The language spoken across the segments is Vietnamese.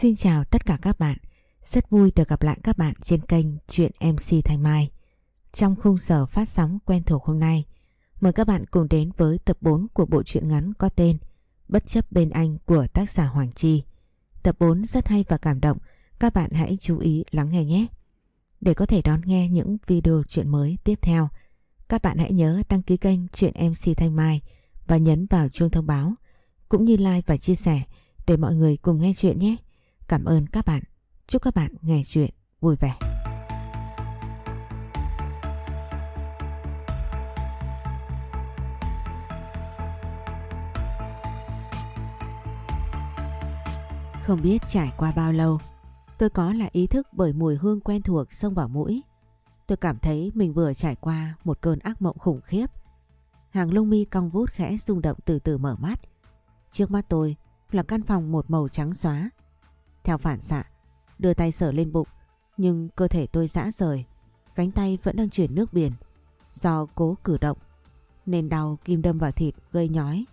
Xin chào tất cả các bạn. Rất vui được gặp lại các bạn trên kênh Chuyện MC Thanh Mai. Trong khung giờ phát sóng quen thuộc hôm nay, mời các bạn cùng đến với tập 4 của bộ truyện ngắn có tên Bất chấp bên anh của tác giả Hoàng Chi. Tập 4 rất hay và cảm động, các bạn hãy chú ý lắng nghe nhé. Để có thể đón nghe những video chuyện mới tiếp theo, các bạn hãy nhớ đăng ký kênh Chuyện MC Thanh Mai và nhấn vào chuông thông báo, cũng như like và chia sẻ để mọi người cùng nghe chuyện nhé. Cảm ơn các bạn. Chúc các bạn nghe chuyện vui vẻ. Không biết trải qua bao lâu, tôi có là ý thức bởi mùi hương quen thuộc xông vào mũi. Tôi cảm thấy mình vừa trải qua một cơn ác mộng khủng khiếp. Hàng lông mi cong vút khẽ rung động từ từ mở mắt. Trước mắt tôi là căn phòng một màu trắng xóa. Theo phản xạ, đưa tay sờ lên bụng, nhưng cơ thể tôi giã rời, cánh tay vẫn đang chuyển nước biển. Do cố cử động, nên đau kim đâm vào thịt gây nhói,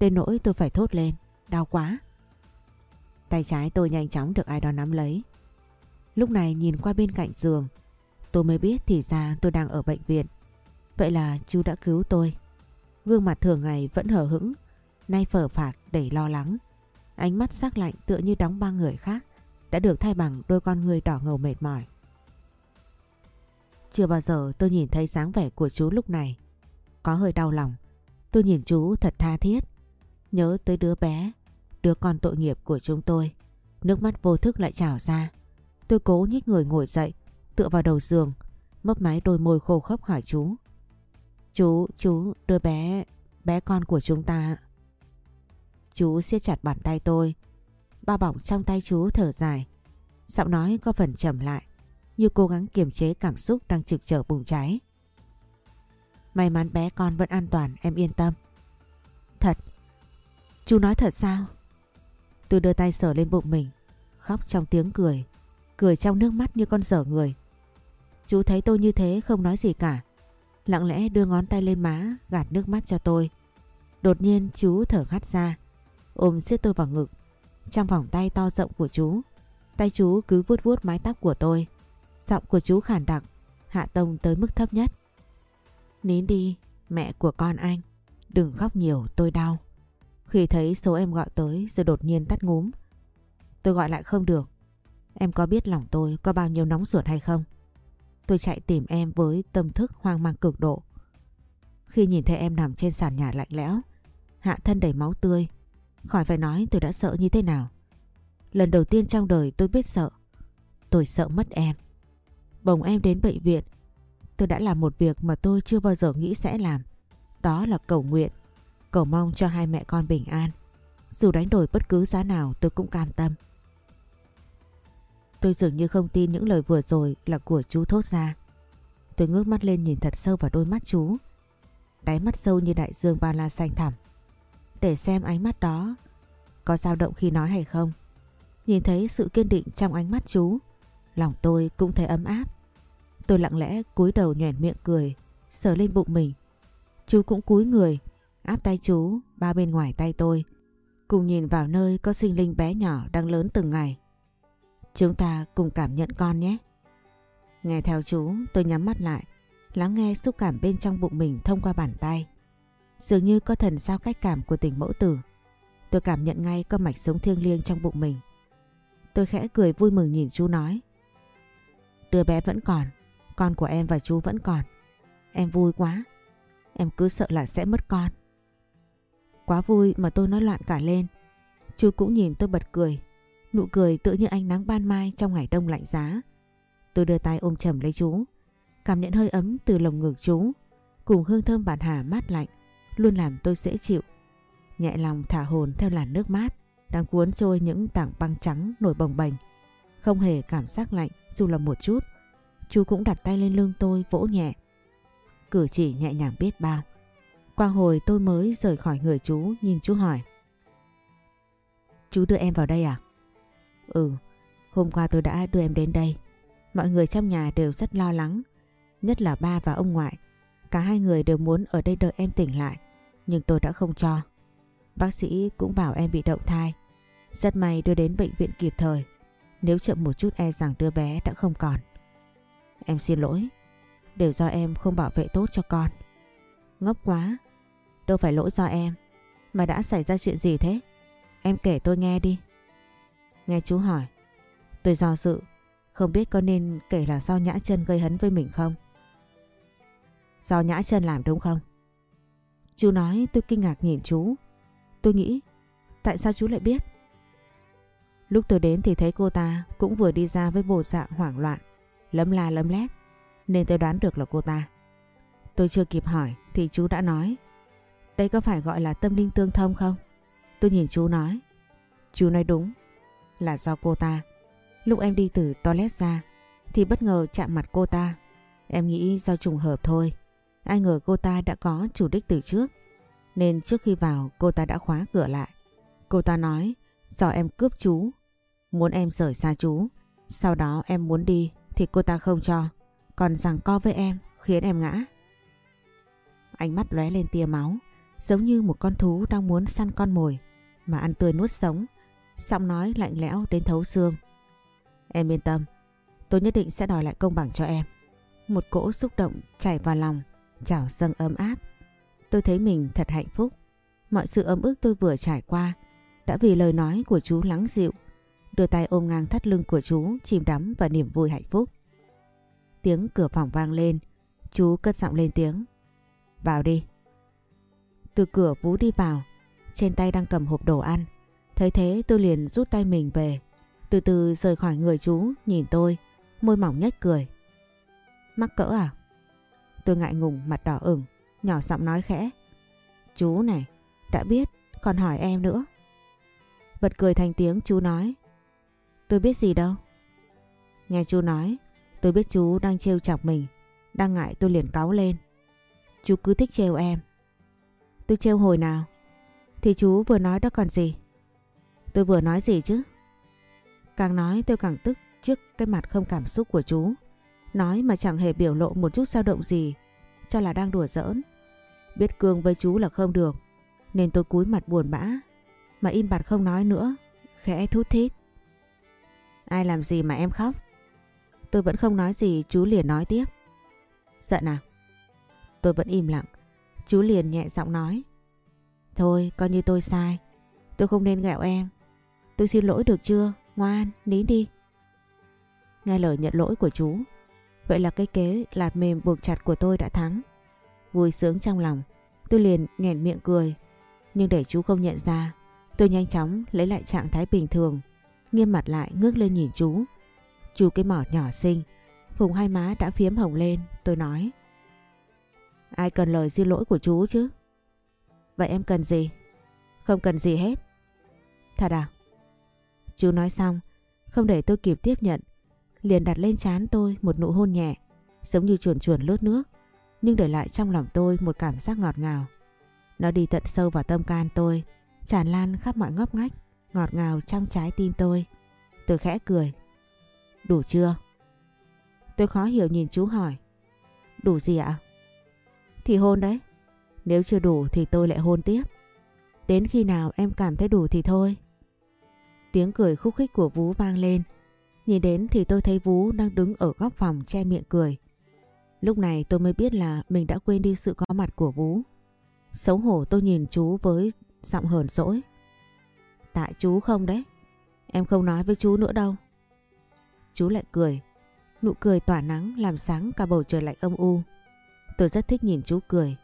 đến nỗi tôi phải thốt lên, đau quá. Tay trái tôi nhanh chóng được ai đó nắm lấy. Lúc này nhìn qua bên cạnh giường, tôi mới biết thì ra tôi đang ở bệnh viện. Vậy là chú đã cứu tôi. Gương mặt thường ngày vẫn hờ hững, nay phở phạc đầy lo lắng. Ánh mắt sắc lạnh tựa như đóng băng người khác đã được thay bằng đôi con người đỏ ngầu mệt mỏi. Chưa bao giờ tôi nhìn thấy dáng vẻ của chú lúc này. Có hơi đau lòng. Tôi nhìn chú thật tha thiết. Nhớ tới đứa bé, đứa con tội nghiệp của chúng tôi. Nước mắt vô thức lại trào ra. Tôi cố nhích người ngồi dậy, tựa vào đầu giường, mấp máy đôi môi khô khốc hỏi chú. Chú, chú, đứa bé, bé con của chúng ta. Chú siết chặt bàn tay tôi. Bao bỏng trong tay chú thở dài. Giọng nói có phần trầm lại. Như cố gắng kiềm chế cảm xúc đang trực trở bùng cháy. May mắn bé con vẫn an toàn, em yên tâm. Thật. Chú nói thật sao? Tôi đưa tay sờ lên bụng mình. Khóc trong tiếng cười. Cười trong nước mắt như con dở người. Chú thấy tôi như thế không nói gì cả. Lặng lẽ đưa ngón tay lên má, gạt nước mắt cho tôi. Đột nhiên chú thở hắt ra ôm siết tôi vào ngực. Trong vòng tay to rộng của chú, tay chú cứ vuốt vuốt mái tóc của tôi. Giọng của chú khản đặc, hạ tông tới mức thấp nhất. Nín đi, mẹ của con anh. Đừng khóc nhiều, tôi đau. Khi thấy số em gọi tới rồi đột nhiên tắt ngúm. Tôi gọi lại không được. Em có biết lòng tôi có bao nhiêu nóng ruột hay không? Tôi chạy tìm em với tâm thức hoang mang cực độ. Khi nhìn thấy em nằm trên sàn nhà lạnh lẽo, hạ thân đầy máu tươi, Khỏi phải nói tôi đã sợ như thế nào. Lần đầu tiên trong đời tôi biết sợ. Tôi sợ mất em. Bồng em đến bệnh viện. Tôi đã làm một việc mà tôi chưa bao giờ nghĩ sẽ làm. Đó là cầu nguyện. Cầu mong cho hai mẹ con bình an. Dù đánh đổi bất cứ giá nào tôi cũng cam tâm. Tôi dường như không tin những lời vừa rồi là của chú thốt ra. Tôi ngước mắt lên nhìn thật sâu vào đôi mắt chú. Đáy mắt sâu như đại dương ba la xanh thẳm để xem ánh mắt đó có dao động khi nói hay không. Nhìn thấy sự kiên định trong ánh mắt chú, lòng tôi cũng thấy ấm áp. Tôi lặng lẽ cúi đầu nhoẻn miệng cười, sờ lên bụng mình. Chú cũng cúi người, áp tay chú ba bên ngoài tay tôi, cùng nhìn vào nơi có sinh linh bé nhỏ đang lớn từng ngày. Chúng ta cùng cảm nhận con nhé. Nghe theo chú, tôi nhắm mắt lại, lắng nghe xúc cảm bên trong bụng mình thông qua bàn tay. Dường như có thần sao cách cảm của tình mẫu tử. Tôi cảm nhận ngay cơ mạch sống thiêng liêng trong bụng mình. Tôi khẽ cười vui mừng nhìn chú nói. Đứa bé vẫn còn, con của em và chú vẫn còn. Em vui quá, em cứ sợ là sẽ mất con. Quá vui mà tôi nói loạn cả lên. Chú cũng nhìn tôi bật cười, nụ cười tựa như ánh nắng ban mai trong ngày đông lạnh giá. Tôi đưa tay ôm chầm lấy chú, cảm nhận hơi ấm từ lồng ngực chú, cùng hương thơm bản hà mát lạnh luôn làm tôi dễ chịu. Nhẹ lòng thả hồn theo làn nước mát đang cuốn trôi những tảng băng trắng nổi bồng bềnh. Không hề cảm giác lạnh dù là một chút. Chú cũng đặt tay lên lưng tôi vỗ nhẹ. Cử chỉ nhẹ nhàng biết bao. Qua hồi tôi mới rời khỏi người chú nhìn chú hỏi. Chú đưa em vào đây à? Ừ, hôm qua tôi đã đưa em đến đây. Mọi người trong nhà đều rất lo lắng, nhất là ba và ông ngoại. Cả hai người đều muốn ở đây đợi em tỉnh lại nhưng tôi đã không cho. Bác sĩ cũng bảo em bị động thai. Rất may đưa đến bệnh viện kịp thời Nếu chậm một chút e rằng đứa bé đã không còn. Em xin lỗi. Đều do em không bảo vệ tốt cho con. Ngốc quá. Đâu phải lỗi do em. Mà đã xảy ra chuyện gì thế? Em kể tôi nghe đi. Nghe chú hỏi. Tôi do dự. Không biết có nên kể là do nhã chân gây hấn với mình không? Do nhã chân làm đúng không? Chú nói tôi kinh ngạc nhìn chú. Tôi nghĩ tại sao chú lại biết? Lúc tôi đến thì thấy cô ta cũng vừa đi ra với bộ dạng hoảng loạn, lấm la lấm lét, nên tôi đoán được là cô ta. Tôi chưa kịp hỏi thì chú đã nói, đây có phải gọi là tâm linh tương thông không? Tôi nhìn chú nói, chú nói đúng, là do cô ta. Lúc em đi từ toilet ra thì bất ngờ chạm mặt cô ta. Em nghĩ do trùng hợp thôi. Ai ngờ cô ta đã có chủ đích từ trước. Nên trước khi vào, cô ta đã khóa cửa lại. Cô ta nói do em cướp chú. Muốn em rời xa chú. Sau đó em muốn đi thì cô ta không cho. Còn rằng co với em khiến em ngã. Ánh mắt lóe lên tia máu. Giống như một con thú đang muốn săn con mồi. Mà ăn tươi nuốt sống. Giọng nói lạnh lẽo đến thấu xương. Em yên tâm. Tôi nhất định sẽ đòi lại công bằng cho em. Một cỗ xúc động chảy vào lòng trào dâng ấm áp. Tôi thấy mình thật hạnh phúc. Mọi sự ấm ức tôi vừa trải qua đã vì lời nói của chú lắng dịu. Đưa tay ôm ngang thắt lưng của chú, chìm đắm vào niềm vui hạnh phúc. Tiếng cửa phòng vang lên. Chú cất giọng lên tiếng. Vào đi. Từ cửa Vũ đi vào. Trên tay đang cầm hộp đồ ăn. Thấy thế tôi liền rút tay mình về. Từ từ rời khỏi người chú, nhìn tôi. Môi mỏng nhếch cười. Mắc cỡ à? Tôi ngại ngùng mặt đỏ ửng, nhỏ giọng nói khẽ. Chú này, đã biết, còn hỏi em nữa. Bật cười thành tiếng chú nói. Tôi biết gì đâu. Nghe chú nói, tôi biết chú đang trêu chọc mình, đang ngại tôi liền cáu lên. Chú cứ thích trêu em. Tôi trêu hồi nào? Thì chú vừa nói đó còn gì? Tôi vừa nói gì chứ? Càng nói tôi càng tức trước cái mặt không cảm xúc của chú. Nói mà chẳng hề biểu lộ một chút dao động gì, Cho là đang đùa giỡn. Biết cương với chú là không được, Nên tôi cúi mặt buồn bã, Mà im bặt không nói nữa, Khẽ thút thít. Ai làm gì mà em khóc? Tôi vẫn không nói gì, chú liền nói tiếp. Dạ Giận à Tôi vẫn im lặng, Chú liền nhẹ giọng nói. Thôi, coi như tôi sai, Tôi không nên gẹo em. Tôi xin lỗi được chưa? Ngoan, nín đi. Nghe lời nhận lỗi của chú Vậy là cái kế lạt mềm buộc chặt của tôi đã thắng. Vui sướng trong lòng, tôi liền nhoẻn miệng cười. Nhưng để chú không nhận ra, tôi nhanh chóng lấy lại trạng thái bình thường, nghiêm mặt lại ngước lên nhìn chú. Chú cái mỏ nhỏ xinh, phùng hai má đã phiếm hồng lên, tôi nói. Ai cần lời xin lỗi của chú chứ? Vậy em cần gì? Không cần gì hết. Thật à? Chú nói xong, không để tôi kịp tiếp nhận, liền đặt lên trán tôi một nụ hôn nhẹ, giống như chuồn chuồn lướt nước, nhưng để lại trong lòng tôi một cảm giác ngọt ngào. Nó đi tận sâu vào tâm can tôi, tràn lan khắp mọi ngóc ngách, ngọt ngào trong trái tim tôi. Tôi khẽ cười. Đủ chưa? Tôi khó hiểu nhìn chú hỏi. Đủ gì ạ? Thì hôn đấy. Nếu chưa đủ thì tôi lại hôn tiếp. Đến khi nào em cảm thấy đủ thì thôi. Tiếng cười khúc khích của Vú vang lên Nhìn đến thì tôi thấy Vú đang đứng ở góc phòng che miệng cười. Lúc này tôi mới biết là mình đã quên đi sự có mặt của Vú. Xấu hổ tôi nhìn chú với giọng hờn dỗi. Tại chú không đấy. Em không nói với chú nữa đâu. Chú lại cười. Nụ cười tỏa nắng làm sáng cả bầu trời lạnh âm u. Tôi rất thích nhìn chú cười.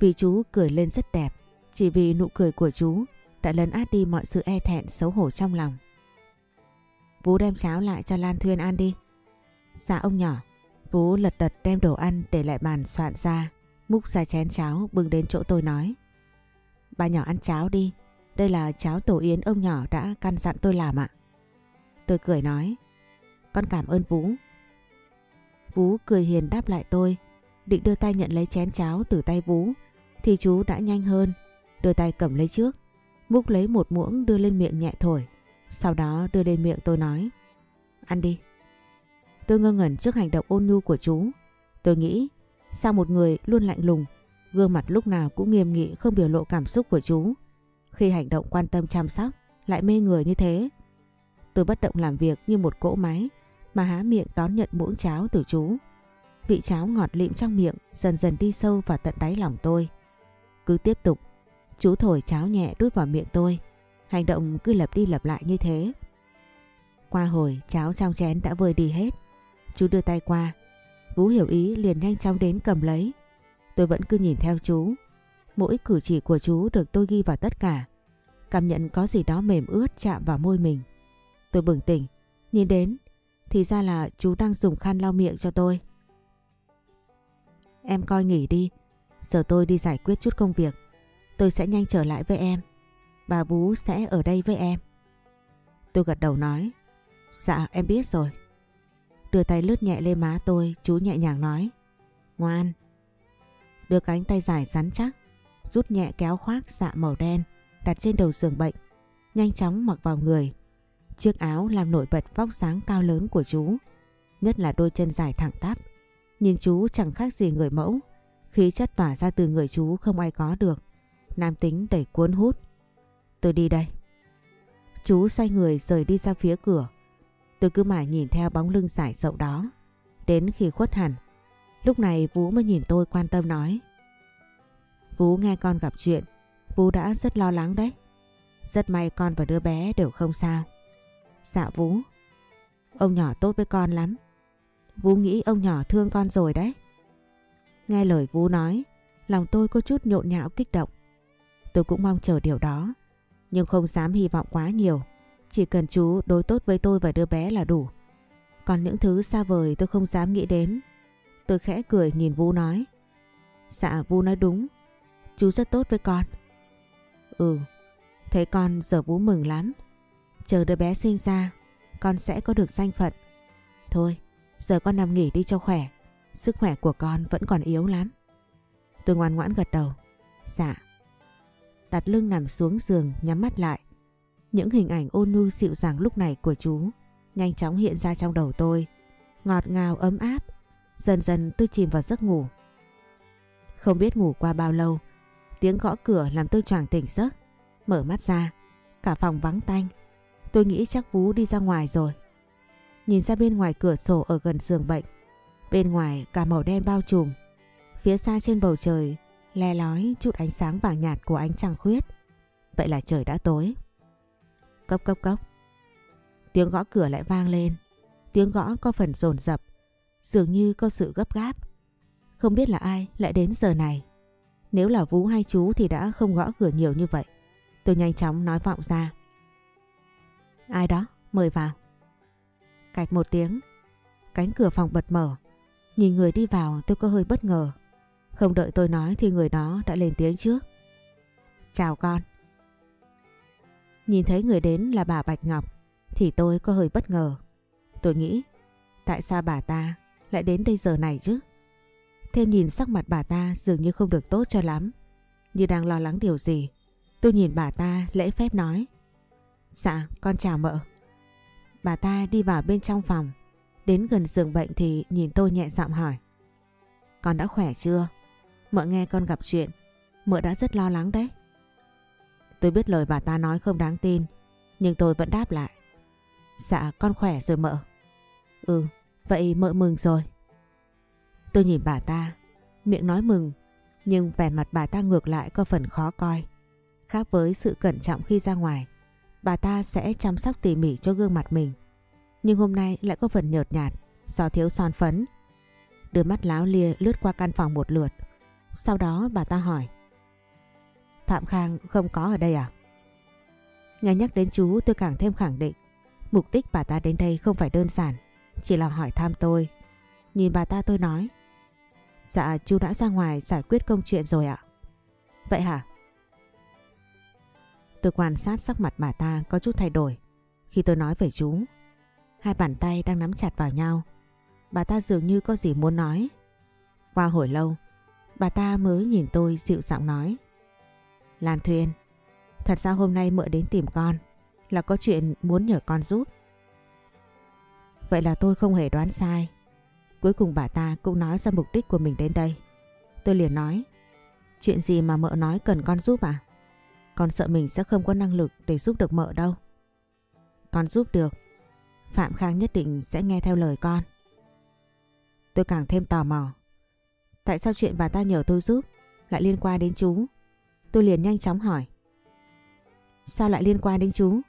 Vì chú cười lên rất đẹp. Chỉ vì nụ cười của chú đã lấn át đi mọi sự e thẹn, xấu hổ trong lòng. Vũ đem cháo lại cho Lan Thuyên ăn đi. Dạ ông nhỏ. Vũ lật đật đem đồ ăn để lại bàn soạn ra. Múc ra chén cháo, bưng đến chỗ tôi nói. Bà nhỏ ăn cháo đi. Đây là cháo tổ yến ông nhỏ đã căn dặn tôi làm ạ. Tôi cười nói. Con cảm ơn Vũ. Vũ cười hiền đáp lại tôi. Định đưa tay nhận lấy chén cháo từ tay Vũ. Thì chú đã nhanh hơn. Đưa tay cầm lấy trước. Múc lấy một muỗng đưa lên miệng nhẹ thổi. Sau đó đưa lên miệng tôi nói Ăn đi Tôi ngơ ngẩn trước hành động ôn nhu của chú Tôi nghĩ Sao một người luôn lạnh lùng Gương mặt lúc nào cũng nghiêm nghị không biểu lộ cảm xúc của chú Khi hành động quan tâm chăm sóc Lại mê người như thế Tôi bất động làm việc như một cỗ máy mà há miệng đón nhận muỗng cháo từ chú. Vị cháo ngọt lịm trong miệng dần dần đi sâu vào tận đáy lòng tôi. Cứ tiếp tục, chú thổi cháo nhẹ đút vào miệng tôi. Hành động cứ lặp đi lặp lại như thế. Qua hồi cháo trong chén đã vơi đi hết. Chú đưa tay qua. Vũ hiểu ý liền nhanh chóng đến cầm lấy. Tôi vẫn cứ nhìn theo chú. Mỗi cử chỉ của chú được tôi ghi vào tất cả. Cảm nhận có gì đó mềm ướt chạm vào môi mình. Tôi bừng tỉnh, nhìn đến, thì ra là chú đang dùng khăn lau miệng cho tôi. Em coi nghỉ đi, giờ tôi đi giải quyết chút công việc. Tôi sẽ nhanh trở lại với em. Bà Vú sẽ ở đây với em. Tôi gật đầu nói, dạ em biết rồi. Đưa tay lướt nhẹ lên má tôi, chú nhẹ nhàng nói, ngoan. Đưa cánh tay dài rắn chắc, rút nhẹ kéo khoác dạ màu đen, đặt trên đầu giường bệnh, nhanh chóng mặc vào người. Chiếc áo làm nổi bật vóc dáng cao lớn của chú, nhất là đôi chân dài thẳng tắp. Nhìn chú chẳng khác gì người mẫu, khí chất tỏa ra từ người chú không ai có được. Nam tính đẩy cuốn hút. Tôi đi đây. Chú xoay người rời đi ra phía cửa. Tôi cứ mãi nhìn theo bóng lưng giải rộng đó. Đến khi khuất hẳn, lúc này Vũ mới nhìn tôi quan tâm nói. Vũ nghe con gặp chuyện, Vũ đã rất lo lắng đấy. Rất may con và đứa bé đều không sao. Dạ Vũ, ông nhỏ tốt với con lắm. Vũ nghĩ ông nhỏ thương con rồi đấy. Nghe lời Vũ nói, lòng tôi có chút nhộn nhạo kích động. Tôi cũng mong chờ điều đó, nhưng không dám hy vọng quá nhiều. Chỉ cần chú đối tốt với tôi và đứa bé là đủ. Còn những thứ xa vời tôi không dám nghĩ đến. Tôi khẽ cười nhìn Vũ nói. Dạ Vũ nói đúng, chú rất tốt với con. Ừ, thấy con giờ Vũ mừng lắm. Chờ đứa bé sinh ra, con sẽ có được danh phận. Thôi, giờ con nằm nghỉ đi cho khỏe. Sức khỏe của con vẫn còn yếu lắm. Tôi ngoan ngoãn gật đầu. Dạ. Đặt lưng nằm xuống giường nhắm mắt lại. Những hình ảnh ôn nhu dịu dàng lúc này của chú nhanh chóng hiện ra trong đầu tôi. Ngọt ngào ấm áp. Dần dần tôi chìm vào giấc ngủ. Không biết ngủ qua bao lâu, tiếng gõ cửa làm tôi choàng tỉnh giấc. Mở mắt ra, cả phòng vắng tanh. Tôi nghĩ chắc Vú đi ra ngoài rồi. Nhìn ra bên ngoài cửa sổ ở gần giường bệnh. Bên ngoài cả màu đen bao trùm. Phía xa trên bầu trời le lói chút ánh sáng vàng nhạt của ánh trăng khuyết. Vậy là trời đã tối. Cốc cốc cốc. Tiếng gõ cửa lại vang lên. Tiếng gõ có phần rồn rập. Dường như có sự gấp gáp. Không biết là ai lại đến giờ này. Nếu là Vũ hay chú thì đã không gõ cửa nhiều như vậy. Tôi nhanh chóng nói vọng ra. Ai đó, mời vào. Cạch một tiếng, cánh cửa phòng bật mở. Nhìn người đi vào tôi có hơi bất ngờ. Không đợi tôi nói thì người đó đã lên tiếng trước. Chào con. Nhìn thấy người đến là bà Bạch Ngọc thì tôi có hơi bất ngờ. Tôi nghĩ tại sao bà ta lại đến đây giờ này chứ? Thêm nhìn sắc mặt bà ta dường như không được tốt cho lắm. Như đang lo lắng điều gì. Tôi nhìn bà ta lễ phép nói. Dạ, con chào mợ. Bà ta đi vào bên trong phòng. Đến gần giường bệnh thì nhìn tôi nhẹ giọng hỏi. Con đã khỏe chưa? Mợ nghe con gặp chuyện. Mợ đã rất lo lắng đấy. Tôi biết lời bà ta nói không đáng tin. Nhưng tôi vẫn đáp lại. Dạ con khỏe rồi mợ. Ừ, vậy mợ mừng rồi. Tôi nhìn bà ta, miệng nói mừng, nhưng vẻ mặt bà ta ngược lại có phần khó coi. Khác với sự cẩn trọng khi ra ngoài, bà ta sẽ chăm sóc tỉ mỉ cho gương mặt mình. Nhưng hôm nay lại có phần nhợt nhạt do thiếu son phấn. Đưa mắt láo lia lướt qua căn phòng một lượt. Sau đó bà ta hỏi. Phạm Khang không có ở đây à? Nghe nhắc đến chú tôi càng thêm khẳng định. Mục đích bà ta đến đây không phải đơn giản. Chỉ là hỏi thăm tôi. Nhìn bà ta tôi nói. Dạ chú đã ra ngoài giải quyết công chuyện rồi ạ. Vậy hả? Tôi quan sát sắc mặt bà ta có chút thay đổi khi tôi nói về chú. Hai bàn tay đang nắm chặt vào nhau. Bà ta dường như có gì muốn nói. Qua hồi lâu, bà ta mới nhìn tôi dịu giọng nói. Lan Thuyên, thật ra hôm nay mợ đến tìm con là có chuyện muốn nhờ con giúp. Vậy là tôi không hề đoán sai. Cuối cùng bà ta cũng nói ra mục đích của mình đến đây. Tôi liền nói, chuyện gì mà mợ nói cần con giúp à? Con sợ mình sẽ không có năng lực để giúp được mợ đâu. Con giúp được, Phạm Khang nhất định sẽ nghe theo lời con. Tôi càng thêm tò mò. Tại sao chuyện bà ta nhờ tôi giúp lại liên quan đến chú? Tôi liền nhanh chóng hỏi. Sao lại liên quan đến chú?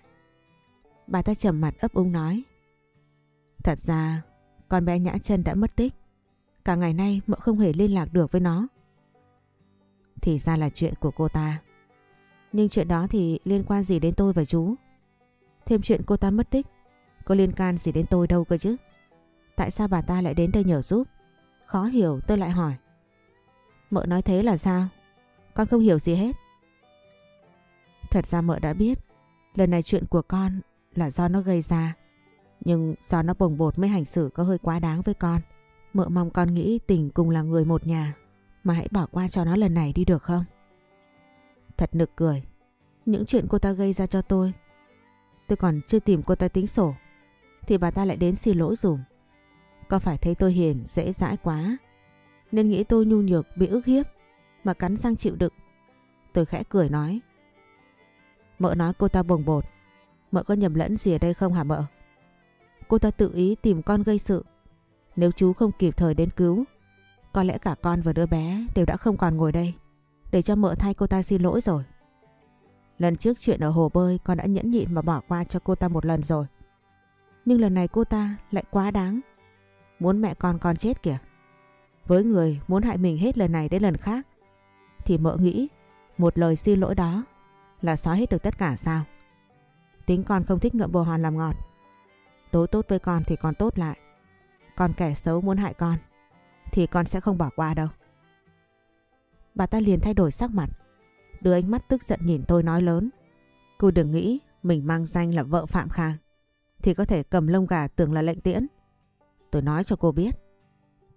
Bà ta trầm mặt ấp úng nói. Thật ra con bé Nhã chân đã mất tích. Cả ngày nay mợ không hề liên lạc được với nó. Thì ra là chuyện của cô ta. Nhưng chuyện đó thì liên quan gì đến tôi và chú? Thêm chuyện cô ta mất tích, có liên can gì đến tôi đâu cơ chứ? Tại sao bà ta lại đến đây nhờ giúp? Khó hiểu tôi lại hỏi. Mợ nói thế là sao? Con không hiểu gì hết. Thật ra mợ đã biết, lần này chuyện của con là do nó gây ra. Nhưng do nó bồng bột mới hành xử có hơi quá đáng với con. Mợ mong con nghĩ tình cùng là người một nhà. Mà hãy bỏ qua cho nó lần này đi được không? Thật nực cười. Những chuyện cô ta gây ra cho tôi. Tôi còn chưa tìm cô ta tính sổ. Thì bà ta lại đến xin lỗi dùm. Có phải thấy tôi hiền dễ dãi quá. Nên nghĩ tôi nhu nhược bị ức hiếp. Mà cắn răng chịu đựng. Tôi khẽ cười nói. Mợ nói cô ta bồng bột. Mợ có nhầm lẫn gì ở đây không hả mợ? Cô ta tự ý tìm con gây sự. Nếu chú không kịp thời đến cứu, có lẽ cả con và đứa bé đều đã không còn ngồi đây. Để cho mợ thay cô ta xin lỗi rồi. Lần trước chuyện ở hồ bơi con đã nhẫn nhịn mà bỏ qua cho cô ta một lần rồi. Nhưng lần này cô ta lại quá đáng. Muốn mẹ con con chết kìa. Với người muốn hại mình hết lần này đến lần khác. Thì mợ nghĩ một lời xin lỗi đó là xóa hết được tất cả sao? Tính con không thích ngậm bồ hòn làm ngọt. Đối tốt với con thì con tốt lại. Còn kẻ xấu muốn hại con thì con sẽ không bỏ qua đâu. Bà ta liền thay đổi sắc mặt. Đưa ánh mắt tức giận nhìn tôi nói lớn. Cô đừng nghĩ mình mang danh là vợ Phạm Khang. Thì có thể cầm lông gà tưởng là lệnh tiễn. Tôi nói cho cô biết.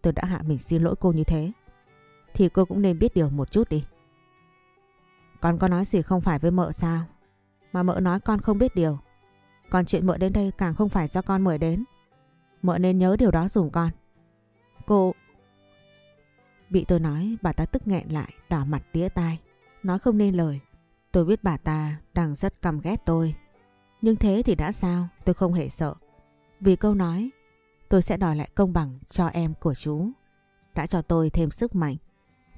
Tôi đã hạ mình xin lỗi cô như thế. Thì cô cũng nên biết điều một chút đi. Con có nói gì không phải với mợ sao? Mà mợ nói con không biết điều. Còn chuyện mợ đến đây càng không phải do con mời đến. Mợ nên nhớ điều đó dùm con. Cô... Bị tôi nói bà ta tức nghẹn lại, đỏ mặt tía tai. Nói không nên lời. Tôi biết bà ta đang rất căm ghét tôi. Nhưng thế thì đã sao, tôi không hề sợ. Vì câu nói, tôi sẽ đòi lại công bằng cho em của chú. Đã cho tôi thêm sức mạnh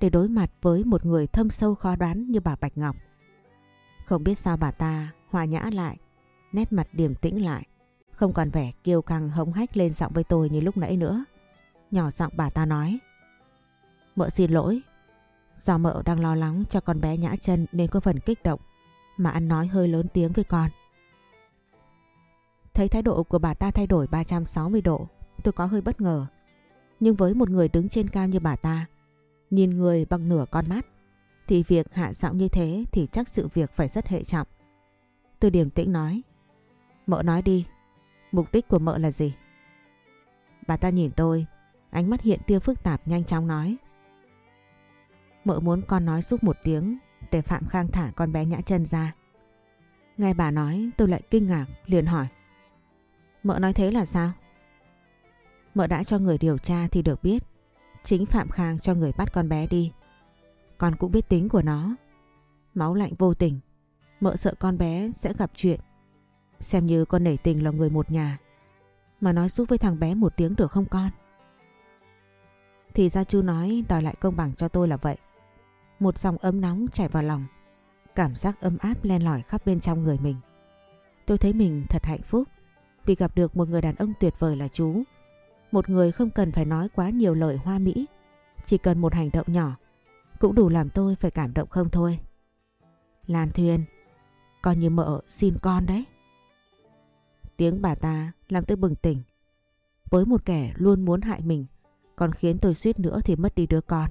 để đối mặt với một người thâm sâu khó đoán như bà Bạch Ngọc. Không biết sao bà ta hòa nhã lại, nét mặt điềm tĩnh lại, không còn vẻ kiêu căng hống hách lên giọng với tôi như lúc nãy nữa. Nhỏ giọng bà ta nói. Mợ xin lỗi, do mợ đang lo lắng cho con bé nhã chân nên có phần kích động mà ăn nói hơi lớn tiếng với con. Thấy thái độ của bà ta thay đổi 360 độ, tôi có hơi bất ngờ. Nhưng với một người đứng trên cao như bà ta, nhìn người bằng nửa con mắt, thì việc hạ giọng như thế thì chắc sự việc phải rất hệ trọng. Tôi điềm tĩnh nói, mợ nói đi, mục đích của mợ là gì? Bà ta nhìn tôi, ánh mắt hiện tia phức tạp nhanh chóng nói. Mợ muốn con nói giúp một tiếng để Phạm Khang thả con bé nhã chân ra. Nghe bà nói tôi lại kinh ngạc liền hỏi. Mợ nói thế là sao? Mợ đã cho người điều tra thì được biết. Chính Phạm Khang cho người bắt con bé đi. Con cũng biết tính của nó. Máu lạnh vô tình. Mợ sợ con bé sẽ gặp chuyện. Xem như con nể tình là người một nhà. Mà nói giúp với thằng bé một tiếng được không con? Thì ra chú nói đòi lại công bằng cho tôi là vậy. Một dòng ấm nóng chảy vào lòng. Cảm giác ấm áp len lỏi khắp bên trong người mình. Tôi thấy mình thật hạnh phúc vì gặp được một người đàn ông tuyệt vời là chú. Một người không cần phải nói quá nhiều lời hoa mỹ, chỉ cần một hành động nhỏ cũng đủ làm tôi phải cảm động không thôi. Lan Thuyền, coi như mợ xin con đấy. Tiếng bà ta làm tôi bừng tỉnh. Với một kẻ luôn muốn hại mình, còn khiến tôi suýt nữa thì mất đi đứa con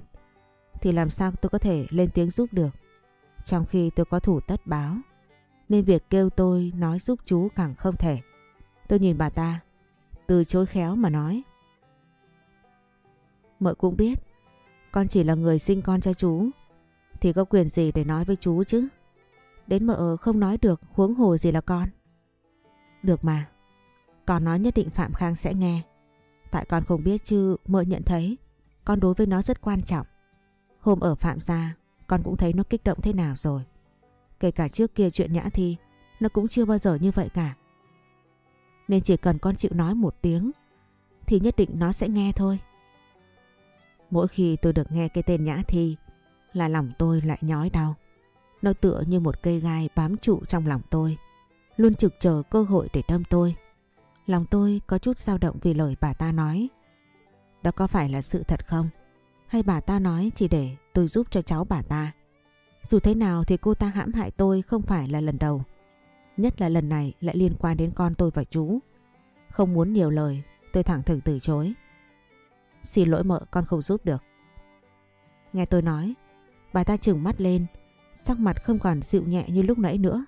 thì làm sao tôi có thể lên tiếng giúp được. Trong khi tôi có thủ tất báo, nên việc kêu tôi nói giúp chú càng không thể. Tôi nhìn bà ta, từ chối khéo mà nói. Mợ cũng biết, con chỉ là người sinh con cho chú, thì có quyền gì để nói với chú chứ. Đến mợ không nói được huống hồ gì là con. Được mà, con nói nhất định Phạm Khang sẽ nghe. Tại con không biết chứ mợ nhận thấy con đối với nó rất quan trọng. Hôm ở Phạm Gia con cũng thấy nó kích động thế nào rồi. Kể cả trước kia chuyện nhã thi nó cũng chưa bao giờ như vậy cả. Nên chỉ cần con chịu nói một tiếng thì nhất định nó sẽ nghe thôi. Mỗi khi tôi được nghe cái tên Nhã Thi là lòng tôi lại nhói đau. Nó tựa như một cây gai bám trụ trong lòng tôi, luôn trực chờ cơ hội để đâm tôi. Lòng tôi có chút dao động vì lời bà ta nói. Đó có phải là sự thật không? Hay bà ta nói chỉ để tôi giúp cho cháu bà ta? Dù thế nào thì cô ta hãm hại tôi không phải là lần đầu. Nhất là lần này lại liên quan đến con tôi và chú. Không muốn nhiều lời, tôi thẳng thừng từ chối. Xin lỗi mợ con không giúp được. Nghe tôi nói, bà ta trừng mắt lên, sắc mặt không còn dịu nhẹ như lúc nãy nữa.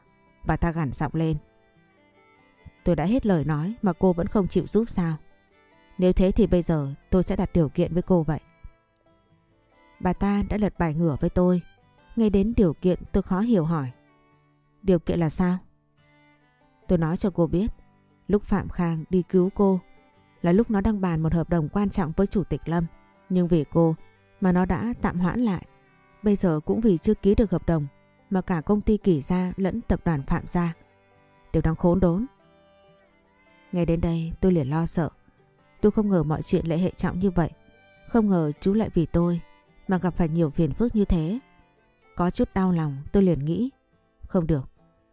Bà ta gằn giọng lên. Tôi đã hết lời nói mà cô vẫn không chịu giúp sao? Nếu thế thì bây giờ tôi sẽ đặt điều kiện với cô vậy. Bà ta đã lật bài ngửa với tôi. nghe đến điều kiện tôi khó hiểu hỏi. Điều kiện là sao? Tôi nói cho cô biết. Lúc Phạm Khang đi cứu cô là lúc nó đang bàn một hợp đồng quan trọng với Chủ tịch Lâm. Nhưng vì cô mà nó đã tạm hoãn lại. Bây giờ cũng vì chưa ký được hợp đồng mà cả công ty Kỳ Gia lẫn tập đoàn Phạm Gia đều đang khốn đốn. Ngay đến đây tôi liền lo sợ. Tôi không ngờ mọi chuyện lại hệ trọng như vậy. Không ngờ chú lại vì tôi mà gặp phải nhiều phiền phức như thế. Có chút đau lòng tôi liền nghĩ. Không được,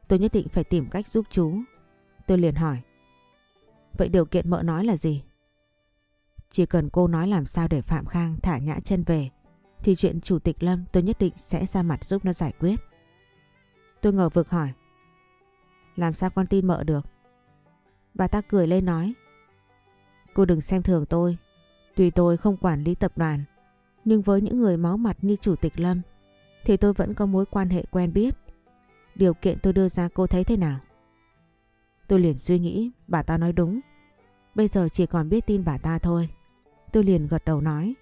tôi nhất định phải tìm cách giúp chú. Tôi liền hỏi. Vậy điều kiện mợ nói là gì? Chỉ cần cô nói làm sao để Phạm Khang thả nhã chân về, thì chuyện Chủ tịch Lâm tôi nhất định sẽ ra mặt giúp nó giải quyết. Tôi ngờ vực hỏi. Làm sao con tin mợ được? Bà ta cười lên nói. Cô đừng xem thường tôi. Tuy tôi không quản lý tập đoàn, nhưng với những người máu mặt như Chủ tịch Lâm, thì tôi vẫn có mối quan hệ quen biết. Điều kiện tôi đưa ra cô thấy thế nào? Tôi liền suy nghĩ bà ta nói đúng. Bây giờ chỉ còn biết tin bà ta thôi. Tôi liền gật đầu nói.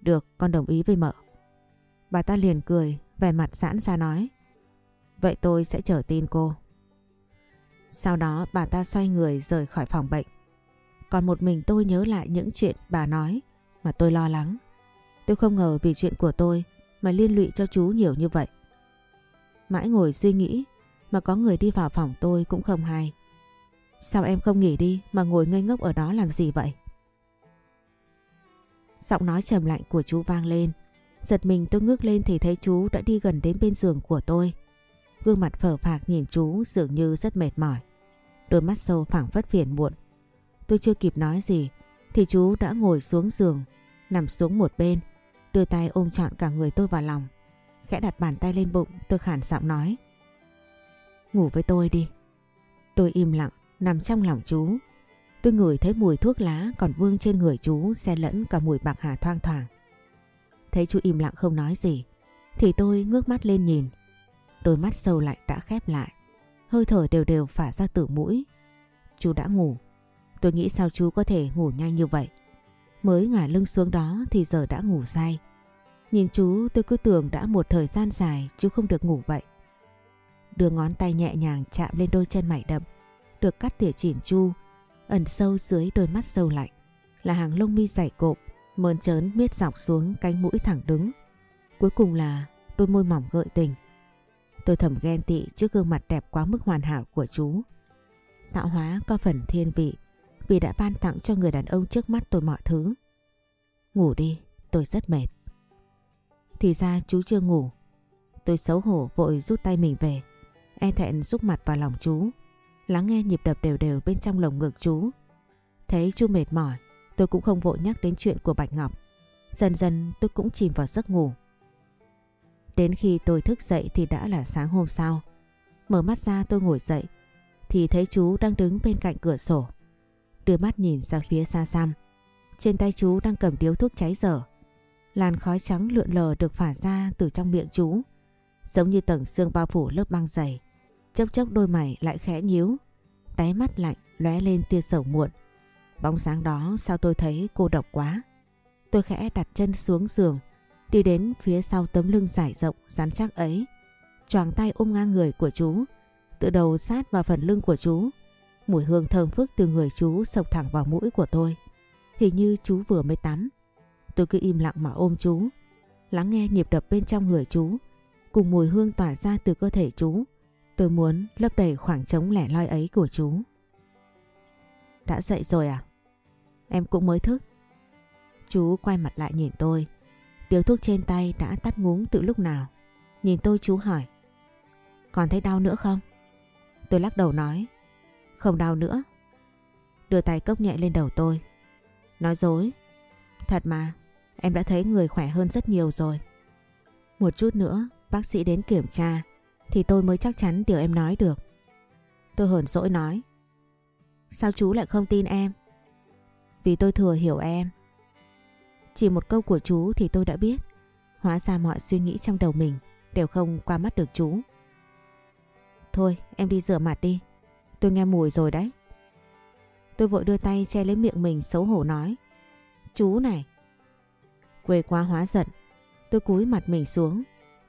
Được, con đồng ý với mợ. Bà ta liền cười, vẻ mặt giãn ra nói. Vậy tôi sẽ chờ tin cô. Sau đó bà ta xoay người rời khỏi phòng bệnh. Còn một mình tôi nhớ lại những chuyện bà nói mà tôi lo lắng. Tôi không ngờ vì chuyện của tôi mà liên lụy cho chú nhiều như vậy. Mãi ngồi suy nghĩ mà có người đi vào phòng tôi cũng không hay. Sao em không nghỉ đi mà ngồi ngây ngốc ở đó làm gì vậy? Giọng nói trầm lạnh của chú vang lên. Giật mình tôi ngước lên thì thấy chú đã đi gần đến bên giường của tôi. Gương mặt phở phạc nhìn chú dường như rất mệt mỏi. Đôi mắt sâu phẳng phất phiền muộn. Tôi chưa kịp nói gì thì chú đã ngồi xuống giường, nằm xuống một bên, đưa tay ôm trọn cả người tôi vào lòng. Khẽ đặt bàn tay lên bụng tôi khản giọng nói. Ngủ với tôi đi. Tôi im lặng, nằm trong lòng chú. Tôi ngửi thấy mùi thuốc lá còn vương trên người chú xen lẫn cả mùi bạc hà thoang thoảng. Thấy chú im lặng không nói gì, thì tôi ngước mắt lên nhìn. Đôi mắt sâu lại đã khép lại, hơi thở đều đều phả ra từ mũi. Chú đã ngủ, tôi nghĩ sao chú có thể ngủ nhanh như vậy. Mới ngả lưng xuống đó thì giờ đã ngủ say. Nhìn chú tôi cứ tưởng đã một thời gian dài chú không được ngủ vậy. Đưa ngón tay nhẹ nhàng chạm lên đôi chân mày đậm, được cắt tỉa chỉn chu, ẩn sâu dưới đôi mắt sâu lạnh là hàng lông mi dày cộp, mơn trớn miết dọc xuống cánh mũi thẳng đứng. Cuối cùng là đôi môi mỏng gợi tình. Tôi thầm ghen tị trước gương mặt đẹp quá mức hoàn hảo của chú. Tạo hóa có phần thiên vị vì đã ban tặng cho người đàn ông trước mắt tôi mọi thứ. Ngủ đi, tôi rất mệt. Thì ra chú chưa ngủ. Tôi xấu hổ vội rút tay mình về. E thẹn rút mặt vào lòng chú lắng nghe nhịp đập đều đều bên trong lồng ngực chú. Thấy chú mệt mỏi, tôi cũng không vội nhắc đến chuyện của Bạch Ngọc. Dần dần tôi cũng chìm vào giấc ngủ. Đến khi tôi thức dậy thì đã là sáng hôm sau. Mở mắt ra tôi ngồi dậy, thì thấy chú đang đứng bên cạnh cửa sổ. Đưa mắt nhìn ra phía xa xăm. Trên tay chú đang cầm điếu thuốc cháy dở. Làn khói trắng lượn lờ được phả ra từ trong miệng chú. Giống như tầng xương bao phủ lớp băng dày chốc chốc đôi mày lại khẽ nhíu, đáy mắt lạnh lóe lên tia sầu muộn. Bóng sáng đó sao tôi thấy cô độc quá. Tôi khẽ đặt chân xuống giường, đi đến phía sau tấm lưng dài rộng rắn chắc ấy. Choàng tay ôm ngang người của chú, tự đầu sát vào phần lưng của chú. Mùi hương thơm phức từ người chú sộc thẳng vào mũi của tôi. Hình như chú vừa mới tắm. Tôi cứ im lặng mà ôm chú, lắng nghe nhịp đập bên trong người chú, cùng mùi hương tỏa ra từ cơ thể chú. Tôi muốn lấp đầy khoảng trống lẻ loi ấy của chú. đã dậy rồi à? Em cũng mới thức. Chú quay mặt lại nhìn tôi. Điều thuốc trên tay đã tắt ngúng từ lúc nào. Nhìn tôi chú hỏi. Còn thấy đau nữa không? Tôi lắc đầu nói. Không đau nữa. Đưa tay cốc nhẹ lên đầu tôi. Nói dối. Thật mà, em đã thấy người khỏe hơn rất nhiều rồi. Một chút nữa, bác sĩ đến kiểm tra, thì tôi mới chắc chắn điều em nói được. Tôi hờn dỗi nói. Sao chú lại không tin em? Vì tôi thừa hiểu em. Chỉ một câu của chú thì tôi đã biết. Hóa ra mọi suy nghĩ trong đầu mình đều không qua mắt được chú. Thôi, em đi rửa mặt đi. Tôi nghe mùi rồi đấy. Tôi vội đưa tay che lấy miệng mình xấu hổ nói. Chú này. Quê quá hóa giận. Tôi cúi mặt mình xuống.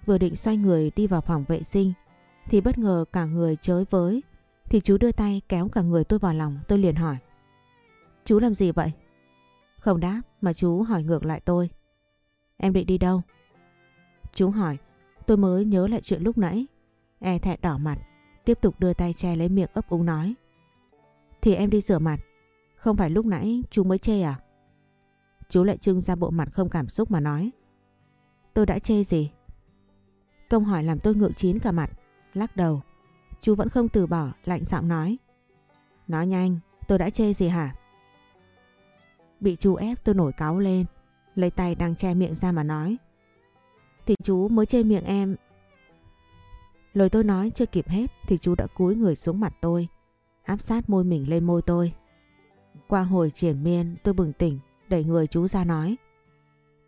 Vừa định xoay người đi vào phòng vệ sinh. Thì bất ngờ cả người chới với. Thì chú đưa tay kéo cả người tôi vào lòng. Tôi liền hỏi. Chú làm gì vậy? Không đáp, mà chú hỏi ngược lại tôi. Em định đi đâu? Chú hỏi. Tôi mới nhớ lại chuyện lúc nãy. E thẹn đỏ mặt. Tiếp tục đưa tay che lấy miệng ấp úng nói. Thì em đi rửa mặt. Không phải lúc nãy chú mới chê à? Chú lại trưng ra bộ mặt không cảm xúc mà nói. Tôi đã chê gì? Câu hỏi làm tôi ngượng chín cả mặt. Lắc đầu. Chú vẫn không từ bỏ, lạnh giọng nói. Nói nhanh, tôi đã chê gì hả? Bị chú ép tôi nổi cáu lên. Lấy tay đang che miệng ra mà nói. Thì chú mới chê miệng em. Lời tôi nói chưa kịp hết thì chú đã cúi người xuống mặt tôi áp sát môi mình lên môi tôi. Qua hồi triển miên tôi bừng tỉnh, đẩy người chú ra nói.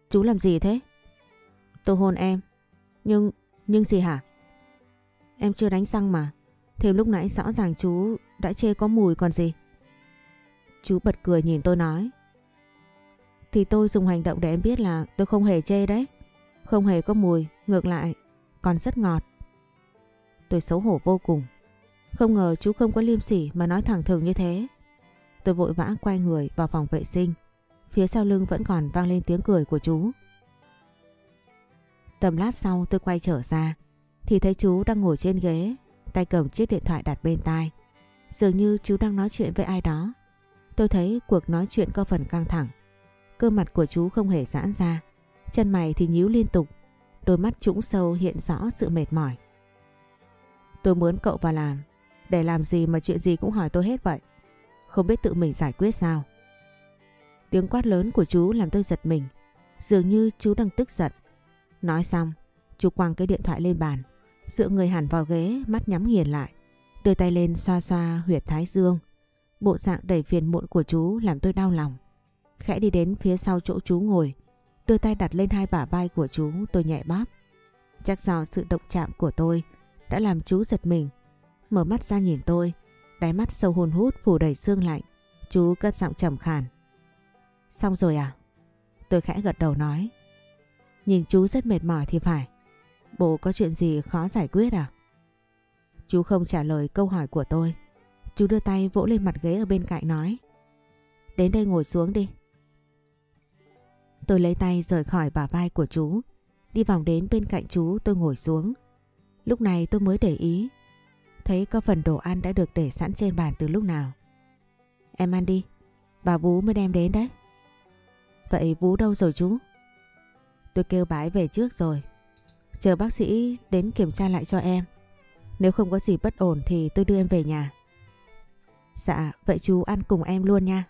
Chú làm gì thế? Tôi hôn em. Nhưng, nhưng gì hả? Em chưa đánh răng mà. Thêm lúc nãy rõ ràng chú đã chê có mùi còn gì. Chú bật cười nhìn tôi nói. Thì tôi dùng hành động để em biết là tôi không hề chê đấy. Không hề có mùi, ngược lại, còn rất ngọt. Tôi xấu hổ vô cùng. Không ngờ chú không có liêm sỉ mà nói thẳng thừng như thế. Tôi vội vã quay người vào phòng vệ sinh. Phía sau lưng vẫn còn vang lên tiếng cười của chú. Tầm lát sau tôi quay trở ra, thì thấy chú đang ngồi trên ghế, tay cầm chiếc điện thoại đặt bên tai. Dường như chú đang nói chuyện với ai đó. Tôi thấy cuộc nói chuyện có phần căng thẳng. Cơ mặt của chú không hề giãn ra. Chân mày thì nhíu liên tục. Đôi mắt trũng sâu hiện rõ sự mệt mỏi. Tôi muốn cậu vào làm, để làm gì mà chuyện gì cũng hỏi tôi hết vậy? Không biết tự mình giải quyết sao? Tiếng quát lớn của chú làm tôi giật mình. Dường như chú đang tức giận. Nói xong, chú quăng cái điện thoại lên bàn. Dựa người hẳn vào ghế, mắt nhắm nghiền lại. Đưa tay lên xoa xoa huyệt thái dương. Bộ dạng đầy phiền muộn của chú làm tôi đau lòng. Khẽ đi đến phía sau chỗ chú ngồi. Đưa tay đặt lên hai bả vai của chú tôi nhẹ bóp. Chắc do sự động chạm của tôi đã làm chú giật mình Mở mắt ra nhìn tôi, đáy mắt sâu hồn hút phủ đầy sương lạnh. Chú cất giọng trầm khàn. Xong rồi à? Tôi khẽ gật đầu nói. Nhìn chú rất mệt mỏi thì phải. Bộ có chuyện gì khó giải quyết à? Chú không trả lời câu hỏi của tôi. Chú đưa tay vỗ lên mặt ghế ở bên cạnh nói. Đến đây ngồi xuống đi. Tôi lấy tay rời khỏi bả vai của chú. Đi vòng đến bên cạnh chú tôi ngồi xuống. Lúc này tôi mới để ý thấy có phần đồ ăn đã được để sẵn trên bàn từ lúc nào. Em ăn đi, bà vũ mới đem đến đấy. Vậy vũ đâu rồi chú? Tôi kêu bái về trước rồi. Chờ bác sĩ đến kiểm tra lại cho em. Nếu không có gì bất ổn thì tôi đưa em về nhà. Dạ, vậy chú ăn cùng em luôn nha.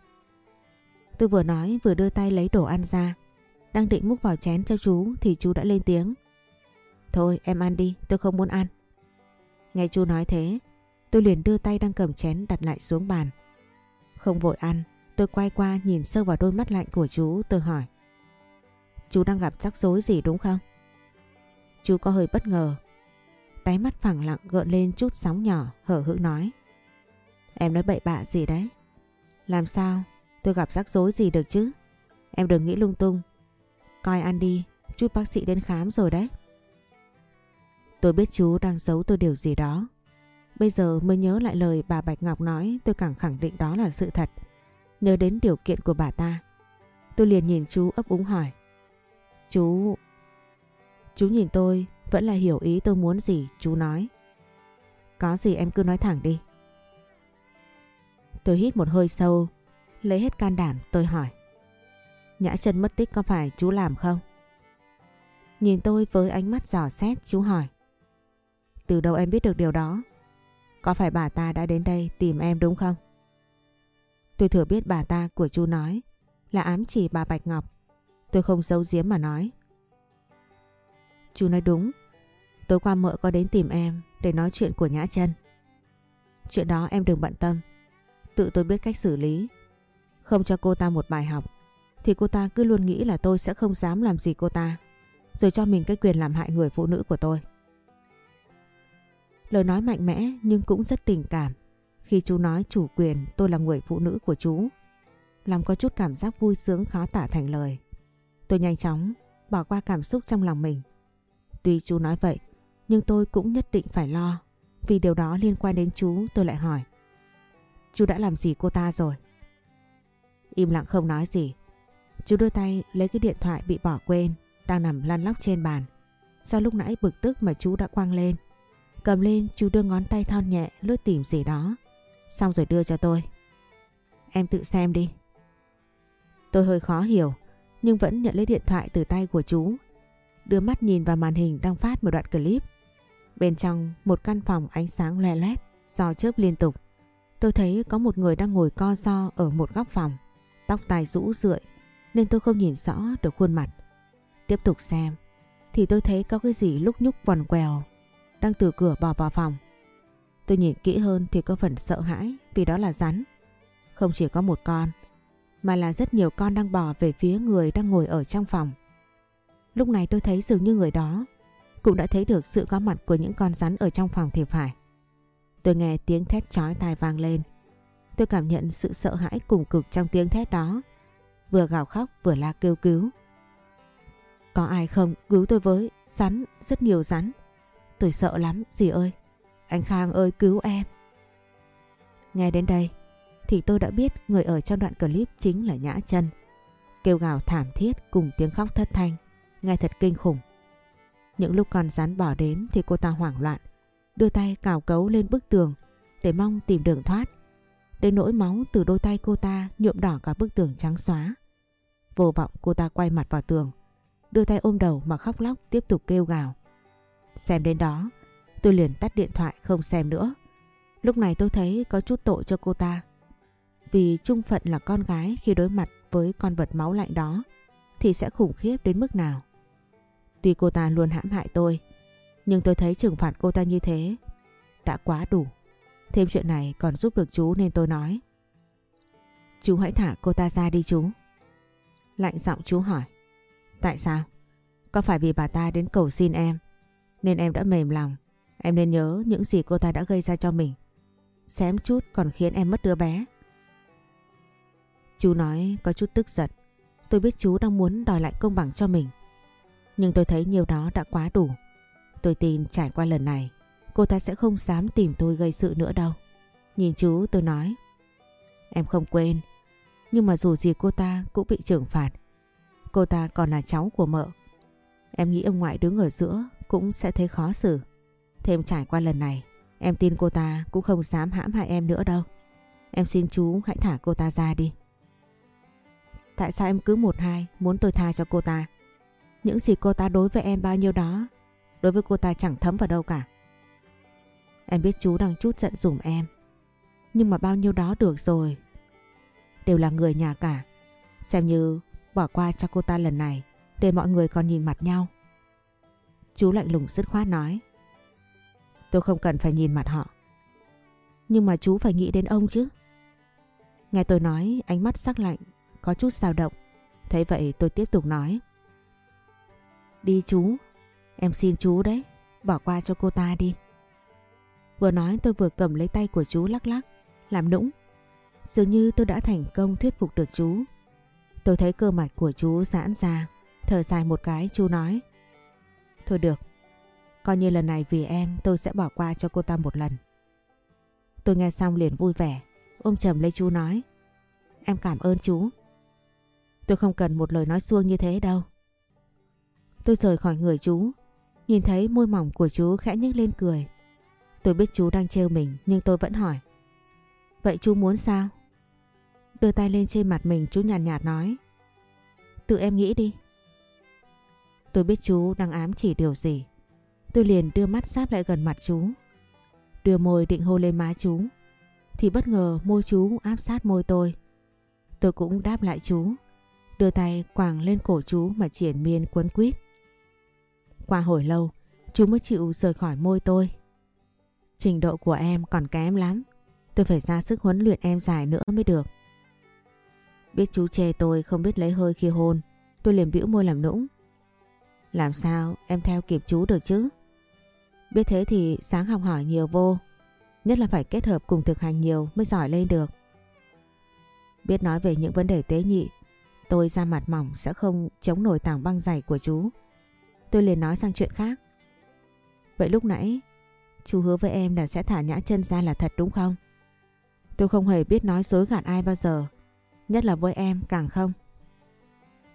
Tôi vừa nói vừa đưa tay lấy đồ ăn ra. Đang định múc vào chén cho chú thì chú đã lên tiếng. Thôi em ăn đi, tôi không muốn ăn. Nghe chú nói thế, tôi liền đưa tay đang cầm chén đặt lại xuống bàn. Không vội ăn, tôi quay qua nhìn sâu vào đôi mắt lạnh của chú tôi hỏi. Chú đang gặp rắc rối gì đúng không? Chú có hơi bất ngờ. Đáy mắt phẳng lặng gợn lên chút sóng nhỏ hở hững nói. Em nói bậy bạ gì đấy? Làm sao? Tôi gặp rắc rối gì được chứ? Em đừng nghĩ lung tung. Coi ăn đi, chút bác sĩ đến khám rồi đấy. Tôi biết chú đang giấu tôi điều gì đó. Bây giờ mới nhớ lại lời bà Bạch Ngọc nói tôi càng khẳng định đó là sự thật. Nhớ đến điều kiện của bà ta. Tôi liền nhìn chú ấp úng hỏi. Chú... Chú nhìn tôi vẫn là hiểu ý tôi muốn gì chú nói. Có gì em cứ nói thẳng đi. Tôi hít một hơi sâu, lấy hết can đảm tôi hỏi. Nhã chân mất tích có phải chú làm không? Nhìn tôi với ánh mắt dò xét chú hỏi. Từ đâu em biết được điều đó? Có phải bà ta đã đến đây tìm em đúng không? Tôi thừa biết bà ta của chú nói là ám chỉ bà Bạch Ngọc. Tôi không giấu giếm mà nói. Chú nói đúng. Tối qua mợ có đến tìm em để nói chuyện của Nhã chân Chuyện đó em đừng bận tâm. Tự tôi biết cách xử lý. Không cho cô ta một bài học, thì cô ta cứ luôn nghĩ là tôi sẽ không dám làm gì cô ta, rồi cho mình cái quyền làm hại người phụ nữ của tôi. Lời nói mạnh mẽ nhưng cũng rất tình cảm. Khi chú nói chủ quyền tôi là người phụ nữ của chú. Lòng có chút cảm giác vui sướng khó tả thành lời. Tôi nhanh chóng bỏ qua cảm xúc trong lòng mình. Tuy chú nói vậy, nhưng tôi cũng nhất định phải lo. Vì điều đó liên quan đến chú, tôi lại hỏi. Chú đã làm gì cô ta rồi? Im lặng không nói gì. Chú đưa tay lấy cái điện thoại bị bỏ quên, đang nằm lăn lóc trên bàn. Do lúc nãy bực tức mà chú đã quăng lên. Cầm lên chú đưa ngón tay thon nhẹ lướt tìm gì đó. Xong rồi đưa cho tôi. Em tự xem đi. Tôi hơi khó hiểu nhưng vẫn nhận lấy điện thoại từ tay của chú. Đưa mắt nhìn vào màn hình đang phát một đoạn clip. Bên trong một căn phòng ánh sáng loe loét, do chớp liên tục. Tôi thấy có một người đang ngồi co do ở một góc phòng. Tóc tai rũ rượi nên tôi không nhìn rõ được khuôn mặt. Tiếp tục xem thì tôi thấy có cái gì lúc nhúc quằn quèo đang từ cửa bò vào phòng. Tôi nhìn kỹ hơn thì có phần sợ hãi vì đó là rắn. Không chỉ có một con mà là rất nhiều con đang bò về phía người đang ngồi ở trong phòng. Lúc này tôi thấy dường như người đó cũng đã thấy được sự có mặt của những con rắn ở trong phòng thì phải. Tôi nghe tiếng thét chói tai vang lên. Tôi cảm nhận sự sợ hãi cùng cực trong tiếng thét đó. Vừa gào khóc vừa la kêu cứu. Có ai không? Cứu tôi với. Rắn, rất nhiều rắn. Tôi sợ lắm, dì ơi. Anh Khang ơi cứu em. Nghe đến đây thì tôi đã biết người ở trong đoạn clip chính là Nhã chân Kêu gào thảm thiết cùng tiếng khóc thất thanh. Nghe thật kinh khủng. Những lúc con rắn bỏ đến thì cô ta hoảng loạn. Đưa tay cào cấu lên bức tường để mong tìm đường thoát. Đến nỗi máu từ đôi tay cô ta nhuộm đỏ cả bức tường trắng xóa. Vô vọng cô ta quay mặt vào tường đưa tay ôm đầu mà khóc lóc tiếp tục kêu gào. Xem đến đó, tôi liền tắt điện thoại không xem nữa. Lúc này tôi thấy có chút tội cho cô ta. Vì trung phận là con gái khi đối mặt với con vật máu lạnh đó thì sẽ khủng khiếp đến mức nào. Tuy cô ta luôn hãm hại tôi, nhưng tôi thấy trừng phạt cô ta như thế đã quá đủ. Thêm chuyện này còn giúp được chú nên tôi nói. Chú hãy thả cô ta ra đi chú. Lạnh giọng chú hỏi. Tại sao? Có phải vì bà ta đến cầu xin em nên em đã mềm lòng. Em nên nhớ những gì cô ta đã gây ra cho mình. Xém chút còn khiến em mất đứa bé. Chú nói có chút tức giận. Tôi biết chú đang muốn đòi lại công bằng cho mình. Nhưng tôi thấy nhiều đó đã quá đủ. Tôi tin trải qua lần này cô ta sẽ không dám tìm tôi gây sự nữa đâu. Nhìn chú tôi nói Em không quên Nhưng mà dù gì cô ta cũng bị trừng phạt Cô ta còn là cháu của mợ. Em nghĩ ông ngoại đứng ở giữa cũng sẽ thấy khó xử. Thêm trải qua lần này, em tin cô ta cũng không dám hãm hại em nữa đâu. Em xin chú hãy thả cô ta ra đi. Tại sao em cứ một hai muốn tôi tha cho cô ta? Những gì cô ta đối với em bao nhiêu đó, đối với cô ta chẳng thấm vào đâu cả. Em biết chú đang chút giận dùm em. Nhưng mà bao nhiêu đó được rồi. Đều là người nhà cả. Xem như Bỏ qua cho cô ta lần này để mọi người còn nhìn mặt nhau. Chú lạnh lùng dứt khoát nói. Tôi không cần phải nhìn mặt họ. Nhưng mà chú phải nghĩ đến ông chứ. Nghe tôi nói ánh mắt sắc lạnh, có chút dao động. Thấy vậy tôi tiếp tục nói. Đi chú, em xin chú đấy, bỏ qua cho cô ta đi. Vừa nói tôi vừa cầm lấy tay của chú lắc lắc, làm nũng. Dường như tôi đã thành công thuyết phục được chú Tôi thấy cơ mặt của chú giãn ra, thở dài một cái chú nói. Thôi được, coi như lần này vì em tôi sẽ bỏ qua cho cô ta một lần. Tôi nghe xong liền vui vẻ, ôm chầm lấy chú nói. Em cảm ơn chú. Tôi không cần một lời nói xuông như thế đâu. Tôi rời khỏi người chú, nhìn thấy môi mỏng của chú khẽ nhếch lên cười. Tôi biết chú đang trêu mình nhưng tôi vẫn hỏi. Vậy chú muốn sao? Đưa tay lên trên mặt mình chú nhàn nhạt, nhạt nói. Tự em nghĩ đi. Tôi biết chú đang ám chỉ điều gì. Tôi liền đưa mắt sát lại gần mặt chú. Đưa môi định hôn lên má chú. Thì bất ngờ môi chú áp sát môi tôi. Tôi cũng đáp lại chú. Đưa tay quàng lên cổ chú mà triển miên quấn quýt. Qua hồi lâu, chú mới chịu rời khỏi môi tôi. Trình độ của em còn kém lắm. Tôi phải ra sức huấn luyện em dài nữa mới được. Biết chú chê tôi không biết lấy hơi khi hôn. Tôi liền bĩu môi làm nũng. Làm sao em theo kịp chú được chứ? Biết thế thì sáng học hỏi nhiều vô. Nhất là phải kết hợp cùng thực hành nhiều mới giỏi lên được. Biết nói về những vấn đề tế nhị, tôi ra mặt mỏng sẽ không chống nổi tảng băng dày của chú. Tôi liền nói sang chuyện khác. Vậy lúc nãy, chú hứa với em là sẽ thả nhã chân ra là thật đúng không? Tôi không hề biết nói dối gạt ai bao giờ, nhất là với em càng không.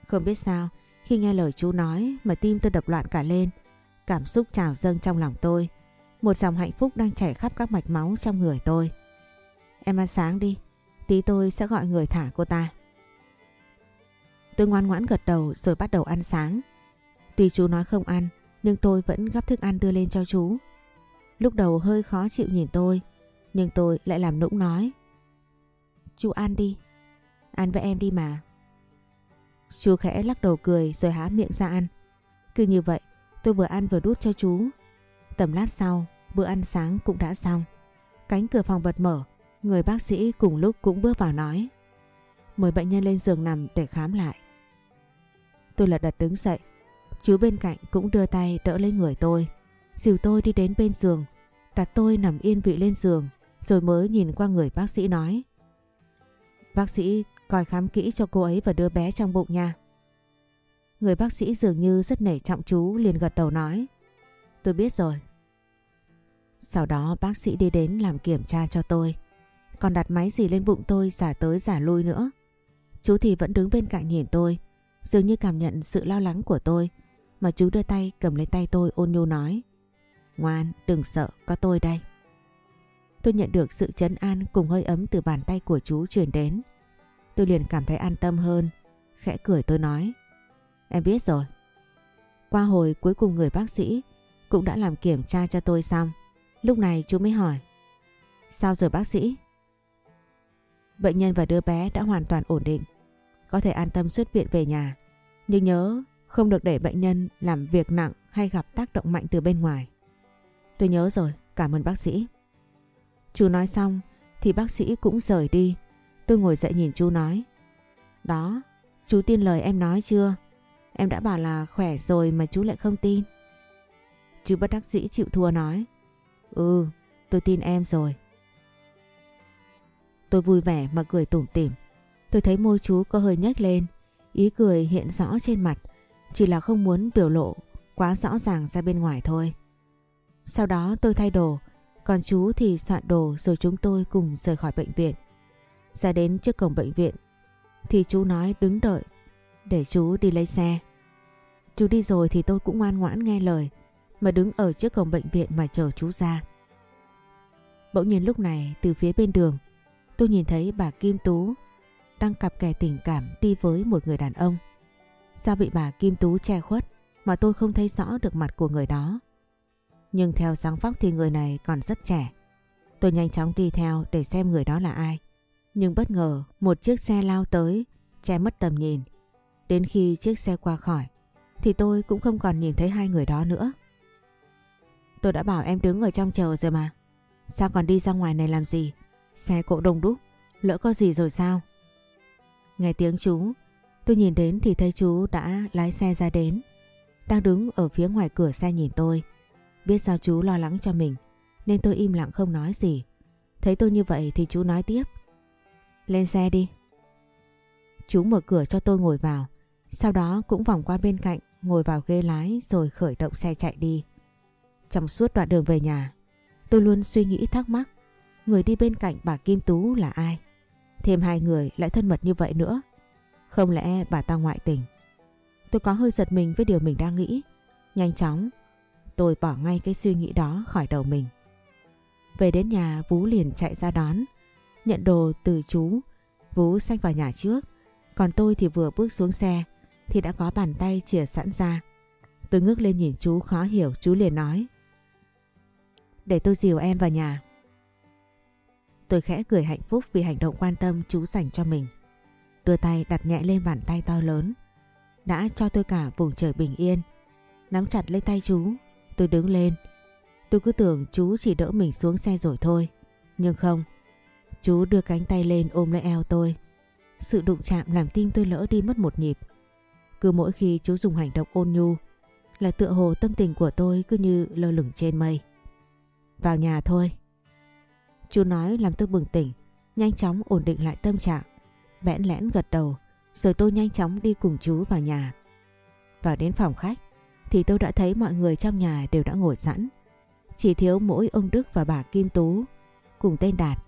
Không biết sao, khi nghe lời chú nói mà tim tôi đập loạn cả lên, cảm xúc trào dâng trong lòng tôi. Một dòng hạnh phúc đang chảy khắp các mạch máu trong người tôi. Em ăn sáng đi, tí tôi sẽ gọi người thả cô ta. Tôi ngoan ngoãn gật đầu rồi bắt đầu ăn sáng. Tuy chú nói không ăn, nhưng tôi vẫn gắp thức ăn đưa lên cho chú. Lúc đầu hơi khó chịu nhìn tôi, nhưng tôi lại làm nũng nói. Chú ăn đi, ăn với em đi mà. Chú khẽ lắc đầu cười rồi há miệng ra ăn. Cứ như vậy, tôi vừa ăn vừa đút cho chú. Tầm lát sau, bữa ăn sáng cũng đã xong. Cánh cửa phòng bật mở, người bác sĩ cùng lúc cũng bước vào nói. Mời bệnh nhân lên giường nằm để khám lại. Tôi lật đật đứng dậy. Chú bên cạnh cũng đưa tay đỡ lấy người tôi. Dìu tôi đi đến bên giường, đặt tôi nằm yên vị lên giường, rồi mới nhìn qua người bác sĩ nói. Bác sĩ coi khám kỹ cho cô ấy và đứa bé trong bụng nha. Người bác sĩ dường như rất nể trọng chú liền gật đầu nói. Tôi biết rồi. Sau đó bác sĩ đi đến làm kiểm tra cho tôi. Còn đặt máy gì lên bụng tôi giả tới giả lui nữa. Chú thì vẫn đứng bên cạnh nhìn tôi. Dường như cảm nhận sự lo lắng của tôi. Mà chú đưa tay cầm lấy tay tôi ôn nhu nói. Ngoan, đừng sợ, có tôi đây. Tôi nhận được sự chấn an cùng hơi ấm từ bàn tay của chú truyền đến. Tôi liền cảm thấy an tâm hơn. Khẽ cười tôi nói. Em biết rồi. Qua hồi cuối cùng người bác sĩ cũng đã làm kiểm tra cho tôi xong. Lúc này chú mới hỏi. Sao rồi bác sĩ? Bệnh nhân và đứa bé đã hoàn toàn ổn định. Có thể an tâm xuất viện về nhà. Nhưng nhớ không được để bệnh nhân làm việc nặng hay gặp tác động mạnh từ bên ngoài. Tôi nhớ rồi, cảm ơn bác sĩ. Chú nói xong thì bác sĩ cũng rời đi. Tôi ngồi dậy nhìn chú nói. Đó, chú tin lời em nói chưa? Em đã bảo là khỏe rồi mà chú lại không tin. Chú bất đắc dĩ chịu thua nói. Ừ, tôi tin em rồi. Tôi vui vẻ mà cười tủm tỉm. Tôi thấy môi chú có hơi nhếch lên. Ý cười hiện rõ trên mặt. Chỉ là không muốn biểu lộ quá rõ ràng ra bên ngoài thôi. Sau đó tôi thay đồ. Còn chú thì soạn đồ rồi chúng tôi cùng rời khỏi bệnh viện. Ra đến trước cổng bệnh viện thì chú nói đứng đợi, để chú đi lấy xe. Chú đi rồi thì tôi cũng ngoan ngoãn nghe lời, mà đứng ở trước cổng bệnh viện mà chờ chú ra. Bỗng nhiên lúc này, từ phía bên đường, tôi nhìn thấy bà Kim Tú đang cặp kè tình cảm đi với một người đàn ông. Sao bị bà Kim Tú che khuất mà tôi không thấy rõ được mặt của người đó. Nhưng theo dáng vóc thì người này còn rất trẻ. Tôi nhanh chóng đi theo để xem người đó là ai. Nhưng bất ngờ một chiếc xe lao tới, che mất tầm nhìn. Đến khi chiếc xe qua khỏi, thì tôi cũng không còn nhìn thấy hai người đó nữa. Tôi đã bảo em đứng ở trong chờ rồi mà. Sao còn đi ra ngoài này làm gì? Xe cộ đông đúc, lỡ có gì rồi sao? Nghe tiếng chú, tôi nhìn đến thì thấy chú đã lái xe ra đến. Đang đứng ở phía ngoài cửa xe nhìn tôi. Biết sao chú lo lắng cho mình, nên tôi im lặng không nói gì. Thấy tôi như vậy thì chú nói tiếp. Lên xe đi. Chú mở cửa cho tôi ngồi vào. Sau đó cũng vòng qua bên cạnh ngồi vào ghế lái rồi khởi động xe chạy đi. Trong suốt đoạn đường về nhà, tôi luôn suy nghĩ thắc mắc người đi bên cạnh bà Kim Tú là ai. Thêm hai người lại thân mật như vậy nữa. Không lẽ bà ta ngoại tình? Tôi có hơi giật mình với điều mình đang nghĩ. Nhanh chóng, tôi bỏ ngay cái suy nghĩ đó khỏi đầu mình. Về đến nhà Vú liền chạy ra đón. nhận đồ từ chú, Vú xách vào nhà trước. Còn tôi thì vừa bước xuống xe thì đã có bàn tay chìa sẵn ra. Tôi ngước lên nhìn chú khó hiểu, chú liền nói. Để tôi dìu em vào nhà. Tôi khẽ cười hạnh phúc vì hành động quan tâm chú dành cho mình. Đưa tay đặt nhẹ lên bàn tay to lớn. Đã cho tôi cả vùng trời bình yên. Nắm chặt lấy tay chú, tôi đứng lên. Tôi cứ tưởng chú chỉ đỡ mình xuống xe rồi thôi. Nhưng không. Chú đưa cánh tay lên ôm lấy eo tôi. Sự đụng chạm làm tim tôi lỡ đi mất một nhịp. Cứ mỗi khi chú dùng hành động ôn nhu là tựa hồ tâm tình của tôi cứ như lơ lửng trên mây. Vào nhà thôi. Chú nói làm tôi bừng tỉnh, nhanh chóng ổn định lại tâm trạng. Bẽn lẽn gật đầu, rồi tôi nhanh chóng đi cùng chú vào nhà. Vào đến phòng khách, thì tôi đã thấy mọi người trong nhà đều đã ngồi sẵn. Chỉ thiếu mỗi ông Đức và bà Kim Tú cùng tên Đạt.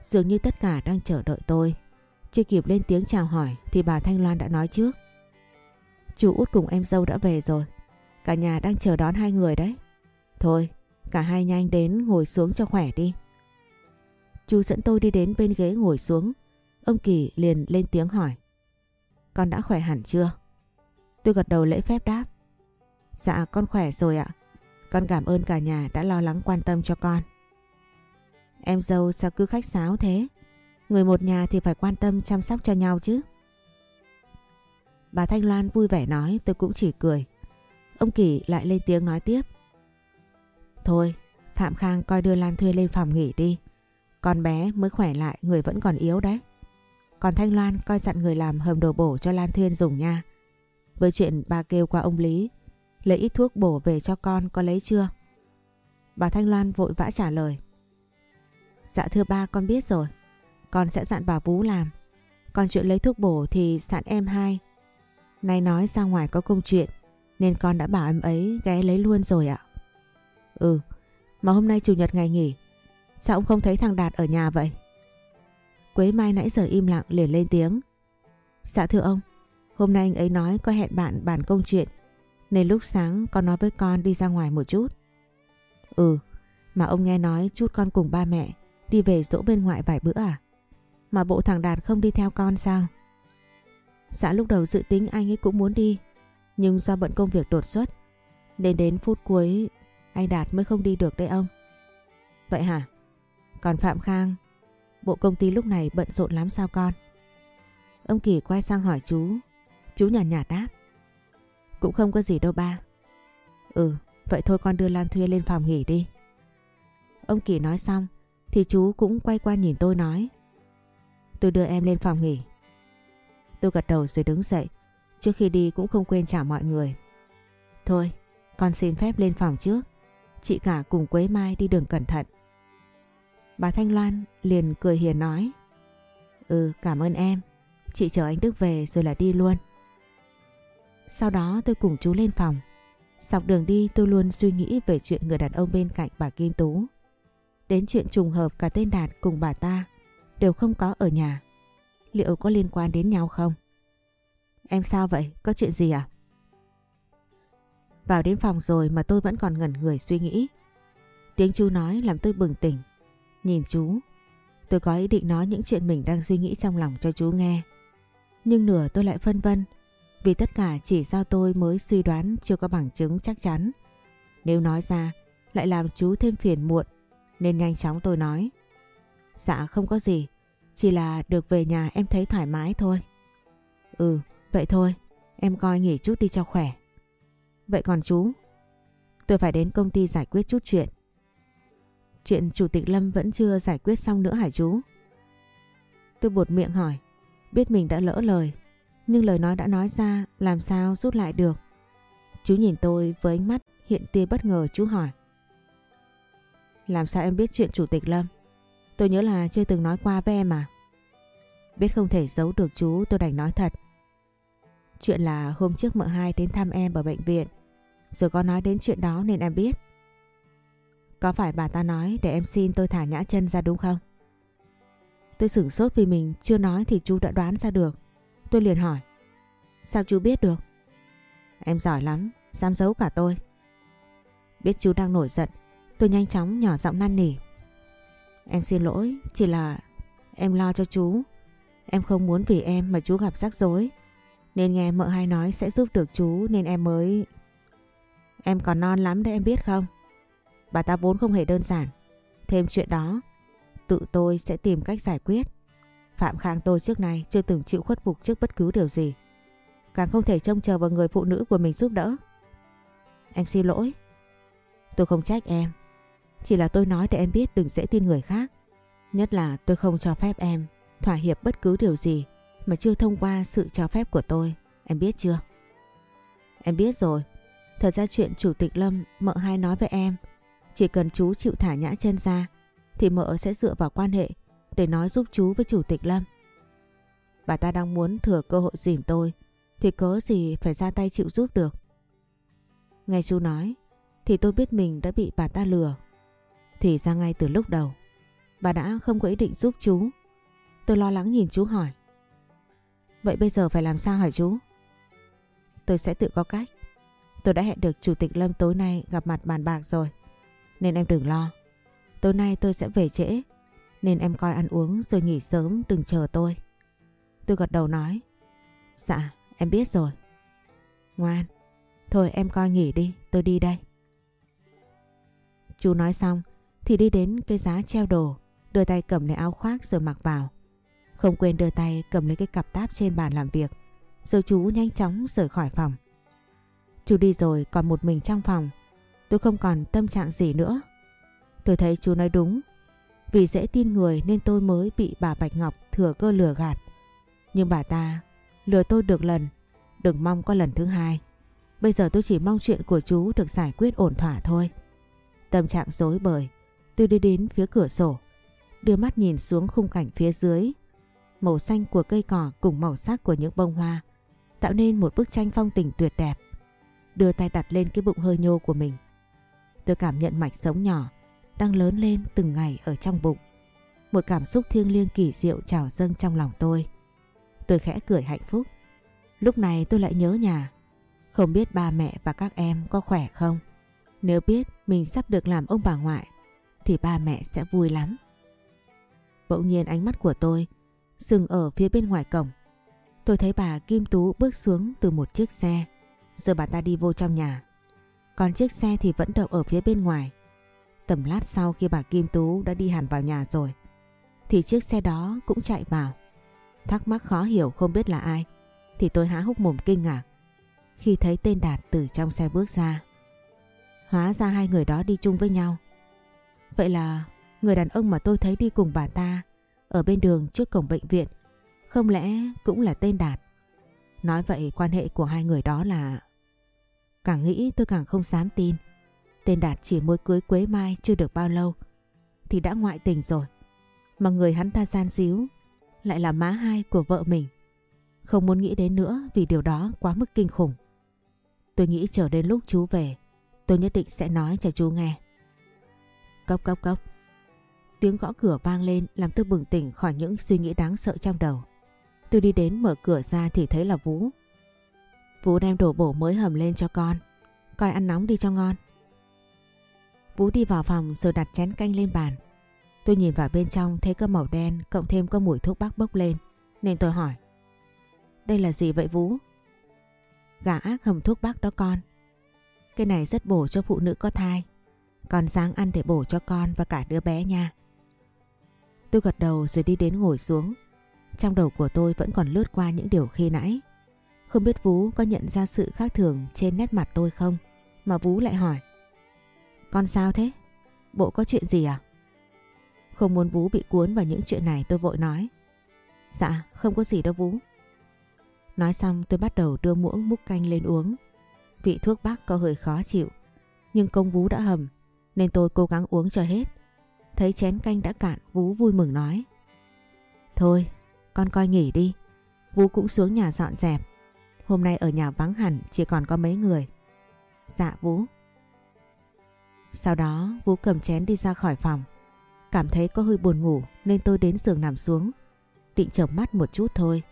Dường như tất cả đang chờ đợi tôi. Chưa kịp lên tiếng chào hỏi thì bà Thanh Loan đã nói trước. Chú út cùng em dâu đã về rồi. Cả nhà đang chờ đón hai người đấy. Thôi, cả hai nhanh đến ngồi xuống cho khỏe đi. Chú dẫn tôi đi đến bên ghế ngồi xuống. Ông Kỳ liền lên tiếng hỏi. Con đã khỏe hẳn chưa? Tôi gật đầu lễ phép đáp. Dạ con khỏe rồi ạ. Con cảm ơn cả nhà đã lo lắng quan tâm cho con. Em dâu sao cứ khách sáo thế? Người một nhà thì phải quan tâm chăm sóc cho nhau chứ. Bà Thanh Loan vui vẻ nói tôi cũng chỉ cười. Ông Kỳ lại lên tiếng nói tiếp. Thôi, Phạm Khang coi đưa Lan Thuê lên phòng nghỉ đi. Con bé mới khỏe lại người vẫn còn yếu đấy. Còn Thanh Loan coi dặn người làm hầm đồ bổ cho Lan Thuyên dùng nha. Với chuyện ba kêu qua ông Lý, lấy ít thuốc bổ về cho con có lấy chưa? Bà Thanh Loan vội vã trả lời. Dạ thưa ba con biết rồi. Con sẽ dặn bà vũ làm. Còn chuyện lấy thuốc bổ thì dặn em hai. Nay nói ra ngoài có công chuyện nên con đã bảo em ấy ghé lấy luôn rồi ạ. Ừ, mà hôm nay chủ nhật ngày nghỉ. Sao ông không thấy thằng Đạt ở nhà vậy? Quế Mai nãy giờ im lặng liền lên tiếng. Dạ thưa ông, hôm nay anh ấy nói có hẹn bạn bàn công chuyện nên lúc sáng con nói với con đi ra ngoài một chút. Ừ, mà ông nghe nói chút con cùng ba mẹ đi về dỗ bên ngoại vài bữa à? Mà bộ thằng Đạt không đi theo con sao? Dạ lúc đầu dự tính anh ấy cũng muốn đi nhưng do bận công việc đột xuất nên đến phút cuối anh Đạt mới không đi được đấy ông. Vậy hả? Còn Phạm Khang, bộ công ty lúc này bận rộn lắm sao con? Ông Kỳ quay sang hỏi chú, chú nhàn nhạt, nhạt đáp. Cũng không có gì đâu ba. Ừ, vậy thôi con đưa Lan Thuê lên phòng nghỉ đi. Ông Kỳ nói xong thì chú cũng quay qua nhìn tôi nói. Tôi đưa em lên phòng nghỉ. Tôi gật đầu rồi đứng dậy. Trước khi đi cũng không quên chào mọi người. Thôi, con xin phép lên phòng trước. Chị cả cùng Quế Mai đi đường cẩn thận. Bà Thanh Loan liền cười hiền nói. Ừ, cảm ơn em. Chị chờ anh Đức về rồi là đi luôn. Sau đó tôi cùng chú lên phòng. Dọc đường đi tôi luôn suy nghĩ về chuyện người đàn ông bên cạnh bà Kim Tú. Đến chuyện trùng hợp cả tên Đạt cùng bà ta đều không có ở nhà. Liệu có liên quan đến nhau không? Em sao vậy? Có chuyện gì à? Vào đến phòng rồi mà tôi vẫn còn ngẩn người suy nghĩ. Tiếng chú nói làm tôi bừng tỉnh. Nhìn chú, tôi có ý định nói những chuyện mình đang suy nghĩ trong lòng cho chú nghe. Nhưng nửa tôi lại phân vân vì tất cả chỉ do tôi mới suy đoán chưa có bằng chứng chắc chắn. Nếu nói ra lại làm chú thêm phiền muộn nên nhanh chóng tôi nói. Dạ không có gì, chỉ là được về nhà em thấy thoải mái thôi. Ừ, vậy thôi, em coi nghỉ chút đi cho khỏe. Vậy còn chú? Tôi phải đến công ty giải quyết chút chuyện. Chuyện Chủ tịch Lâm vẫn chưa giải quyết xong nữa hả chú? Tôi buột miệng hỏi, biết mình đã lỡ lời, nhưng lời nói đã nói ra làm sao rút lại được. Chú nhìn tôi với ánh mắt hiện tia bất ngờ chú hỏi. Làm sao em biết chuyện Chủ tịch Lâm? Tôi nhớ là chưa từng nói qua với em à? Biết không thể giấu được chú tôi đành nói thật. Chuyện là hôm trước mợ hai đến thăm em ở bệnh viện Rồi có nói đến chuyện đó nên em biết có phải bà ta nói để em xin tôi thả nhã chân ra đúng không? Tôi sửng sốt vì mình chưa nói thì chú đã đoán ra được Tôi liền hỏi Sao chú biết được? Em giỏi lắm, dám giấu cả tôi Biết chú đang nổi giận Tôi nhanh chóng nhỏ giọng năn nỉ Em xin lỗi, chỉ là Em lo cho chú. Em không muốn vì em mà chú gặp rắc rối. Nên nghe mợ hai nói sẽ giúp được chú nên em mới... Em còn non lắm đấy em biết không? Bà ta vốn không hề đơn giản. Thêm chuyện đó, tự tôi sẽ tìm cách giải quyết. Phạm Khang tôi trước nay chưa từng chịu khuất phục trước bất cứ điều gì. Càng không thể trông chờ vào người phụ nữ của mình giúp đỡ. Em xin lỗi. Tôi không trách em. Chỉ là tôi nói để em biết đừng dễ tin người khác. Nhất là tôi không cho phép em thỏa hiệp bất cứ điều gì mà chưa thông qua sự cho phép của tôi. Em biết chưa? Em biết rồi. Thật ra chuyện Chủ tịch Lâm mợ hai nói với em chỉ cần chú chịu thả nhã chân ra, thì mợ sẽ dựa vào quan hệ để nói giúp chú với Chủ tịch Lâm. Bà ta đang muốn thừa cơ hội dìm tôi, thì cớ gì phải ra tay chịu giúp được. Nghe chú nói, thì tôi biết mình đã bị bà ta lừa. Thì ra ngay từ lúc đầu, bà đã không có ý định giúp chú. Tôi lo lắng nhìn chú hỏi. Vậy bây giờ phải làm sao hả chú? Tôi sẽ tự có cách. Tôi đã hẹn được Chủ tịch Lâm tối nay gặp mặt bàn bạc rồi. Nên em đừng lo. Tối nay tôi sẽ về trễ. Nên em coi ăn uống rồi nghỉ sớm, đừng chờ tôi. Tôi gật đầu nói. Dạ em biết rồi. Ngoan. Thôi em coi nghỉ đi, tôi đi đây. Chú nói xong thì đi đến cái giá treo đồ. Đưa tay cầm lấy áo khoác rồi mặc vào. Không quên đưa tay cầm lấy cái cặp táp trên bàn làm việc. Rồi chú nhanh chóng rời khỏi phòng. Chú đi rồi còn một mình trong phòng. Tôi không còn tâm trạng gì nữa. Tôi thấy chú nói đúng. Vì dễ tin người nên tôi mới bị bà Bạch Ngọc thừa cơ lừa gạt. Nhưng bà ta lừa tôi được lần, đừng mong có lần thứ hai. Bây giờ tôi chỉ mong chuyện của chú được giải quyết ổn thỏa thôi. Tâm trạng rối bời, tôi đi đến phía cửa sổ, đưa mắt nhìn xuống khung cảnh phía dưới. Màu xanh của cây cỏ cùng màu sắc của những bông hoa tạo nên một bức tranh phong tình tuyệt đẹp. Đưa tay đặt lên cái bụng hơi nhô của mình. Tôi cảm nhận mạch sống nhỏ, đang lớn lên từng ngày ở trong bụng. Một cảm xúc thiêng liêng kỳ diệu trào dâng trong lòng tôi. Tôi khẽ cười hạnh phúc. Lúc này tôi lại nhớ nhà. Không biết ba mẹ và các em có khỏe không? Nếu biết mình sắp được làm ông bà ngoại, thì ba mẹ sẽ vui lắm. Bỗng nhiên ánh mắt của tôi dừng ở phía bên ngoài cổng. Tôi thấy bà Kim Tú bước xuống từ một chiếc xe, rồi bà ta đi vô trong nhà. Còn chiếc xe thì vẫn đậu ở phía bên ngoài. Tầm lát sau khi bà Kim Tú đã đi hẳn vào nhà rồi, thì chiếc xe đó cũng chạy vào. Thắc mắc khó hiểu không biết là ai, thì tôi há hốc mồm kinh ngạc khi thấy tên Đạt từ trong xe bước ra. Hóa ra hai người đó đi chung với nhau. Vậy là người đàn ông mà tôi thấy đi cùng bà ta ở bên đường trước cổng bệnh viện không lẽ cũng là tên Đạt. Nói vậy quan hệ của hai người đó là... Càng nghĩ tôi càng không dám tin. Tên Đạt chỉ mới cưới Quế Mai chưa được bao lâu thì đã ngoại tình rồi. Mà người hắn ta gian díu lại là má hai của vợ mình. Không muốn nghĩ đến nữa vì điều đó quá mức kinh khủng. Tôi nghĩ chờ đến lúc chú về, tôi nhất định sẽ nói cho chú nghe. Cốc cốc cốc. Tiếng gõ cửa vang lên làm tôi bừng tỉnh khỏi những suy nghĩ đáng sợ trong đầu. Tôi đi đến mở cửa ra thì thấy là Vũ. Vũ đem đồ bổ mới hầm lên cho con. Coi ăn nóng đi cho ngon. Vũ đi vào phòng rồi đặt chén canh lên bàn. Tôi nhìn vào bên trong thấy có màu đen, cộng thêm có mùi thuốc bắc bốc lên. Nên tôi hỏi. Đây là gì vậy Vũ? Gà ác hầm thuốc bắc đó con. Cái này rất bổ cho phụ nữ có thai. còn sáng ăn để bổ cho con và cả đứa bé nha. Tôi gật đầu rồi đi đến ngồi xuống. Trong đầu của tôi vẫn còn lướt qua những điều khi nãy. Không biết Vú có nhận ra sự khác thường trên nét mặt tôi không? Mà Vú lại hỏi. Con sao thế? Bộ có chuyện gì à? Không muốn Vú bị cuốn vào những chuyện này tôi vội nói. Dạ, không có gì đâu Vú. Nói xong tôi bắt đầu đưa muỗng múc canh lên uống. Vị thuốc bắc có hơi khó chịu. Nhưng công Vú đã hầm nên tôi cố gắng uống cho hết. Thấy chén canh đã cạn Vú vui mừng nói. Thôi con coi nghỉ đi. Vú cũng xuống nhà dọn dẹp. Hôm nay ở nhà vắng hẳn chỉ còn có mấy người. Dạ Vũ. Sau đó Vũ cầm chén đi ra khỏi phòng. Cảm thấy có hơi buồn ngủ nên tôi đến giường nằm xuống. Định chợp mắt một chút thôi.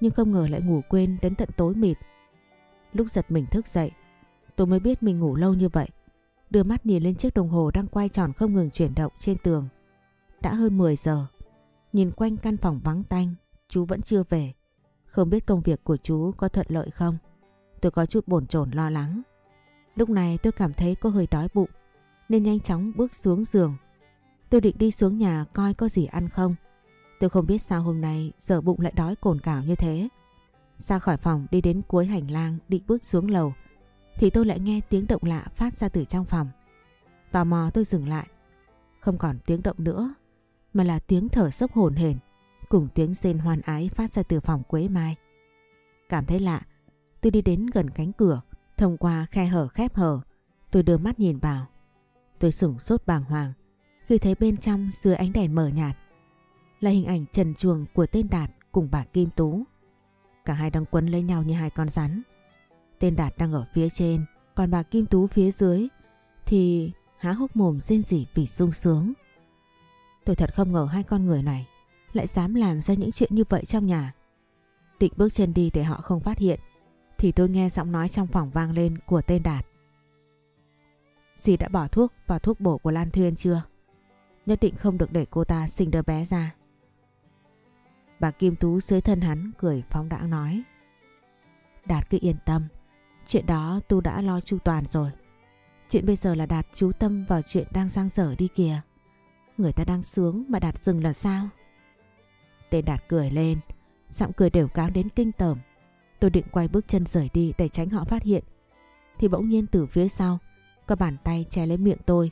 Nhưng không ngờ lại ngủ quên đến tận tối mịt. Lúc giật mình thức dậy tôi mới biết mình ngủ lâu như vậy. Đưa mắt nhìn lên chiếc đồng hồ đang quay tròn không ngừng chuyển động trên tường. Đã hơn 10 giờ. Nhìn quanh căn phòng vắng tanh, chú vẫn chưa về. Không biết công việc của chú có thuận lợi không? Tôi có chút bồn chồn lo lắng. Lúc này tôi cảm thấy có hơi đói bụng, nên nhanh chóng bước xuống giường. Tôi định đi xuống nhà coi có gì ăn không. Tôi không biết sao hôm nay giờ bụng lại đói cồn cào như thế. Ra khỏi phòng đi đến cuối hành lang định bước xuống lầu thì tôi lại nghe tiếng động lạ phát ra từ trong phòng. Tò mò tôi dừng lại. Không còn tiếng động nữa mà là tiếng thở sốc hồn hển cùng tiếng rên hoan ái phát ra từ phòng Quế Mai. Cảm thấy lạ, tôi đi đến gần cánh cửa, thông qua khe hở khép hở, tôi đưa mắt nhìn vào. Tôi sửng sốt bàng hoàng khi thấy bên trong dưới ánh đèn mờ nhạt là hình ảnh trần chuồng của tên Đạt cùng bà Kim Tú. Cả hai đang quấn lấy nhau như hai con rắn. Tên Đạt đang ở phía trên, còn bà Kim Tú phía dưới thì há hốc mồm rên rỉ vì sung sướng. Tôi thật không ngờ hai con người này lại dám làm ra những chuyện như vậy trong nhà. Định bước chân đi để họ không phát hiện thì tôi nghe giọng nói trong phòng vang lên của tên Đạt. Dì đã bỏ thuốc vào thuốc bổ của Lan Thuyên chưa? Nhất định không được để cô ta sinh đứa bé ra. Bà Kim Tú dưới thân hắn cười phóng đãng nói. Đạt cứ yên tâm, chuyện đó tu đã lo chu toàn rồi. Chuyện bây giờ là Đạt chú tâm vào chuyện đang giang dở đi kìa. Người ta đang sướng mà Đạt dừng là sao? Tên Đạt cười lên, giọng cười đều cáo đến kinh tởm. Tôi định quay bước chân rời đi để tránh họ phát hiện. Thì bỗng nhiên từ phía sau, có bàn tay che lấy miệng tôi.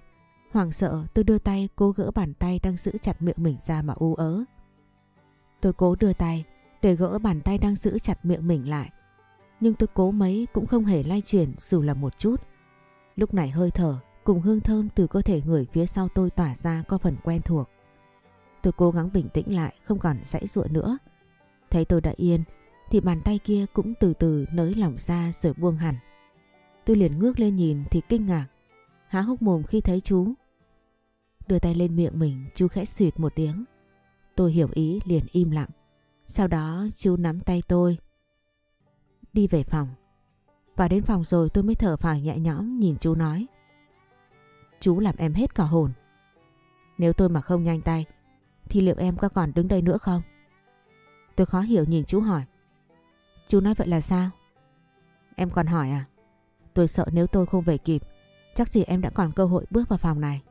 Hoàng sợ tôi đưa tay cố gỡ bàn tay đang giữ chặt miệng mình ra mà u ớ. Tôi cố đưa tay để gỡ bàn tay đang giữ chặt miệng mình lại. Nhưng tôi cố mấy cũng không hề lay chuyển dù là một chút. Lúc này hơi thở cùng hương thơm từ cơ thể người phía sau tôi tỏa ra có phần quen thuộc. Tôi cố gắng bình tĩnh lại, không còn dãy dụa nữa. Thấy tôi đã yên, thì bàn tay kia cũng từ từ nới lỏng ra rồi buông hẳn. Tôi liền ngước lên nhìn thì kinh ngạc. Há hốc mồm khi thấy chú. Đưa tay lên miệng mình, chú khẽ suyệt một tiếng. Tôi hiểu ý, liền im lặng. Sau đó, chú nắm tay tôi. Đi về phòng. Và đến phòng rồi tôi mới thở phào nhẹ nhõm nhìn chú nói. Chú làm em hết cả hồn. Nếu tôi mà không nhanh tay thì liệu em có còn đứng đây nữa không? Tôi khó hiểu nhìn chú hỏi. Chú nói vậy là sao? Em còn hỏi à? Tôi sợ nếu tôi không về kịp chắc gì em đã còn cơ hội bước vào phòng này.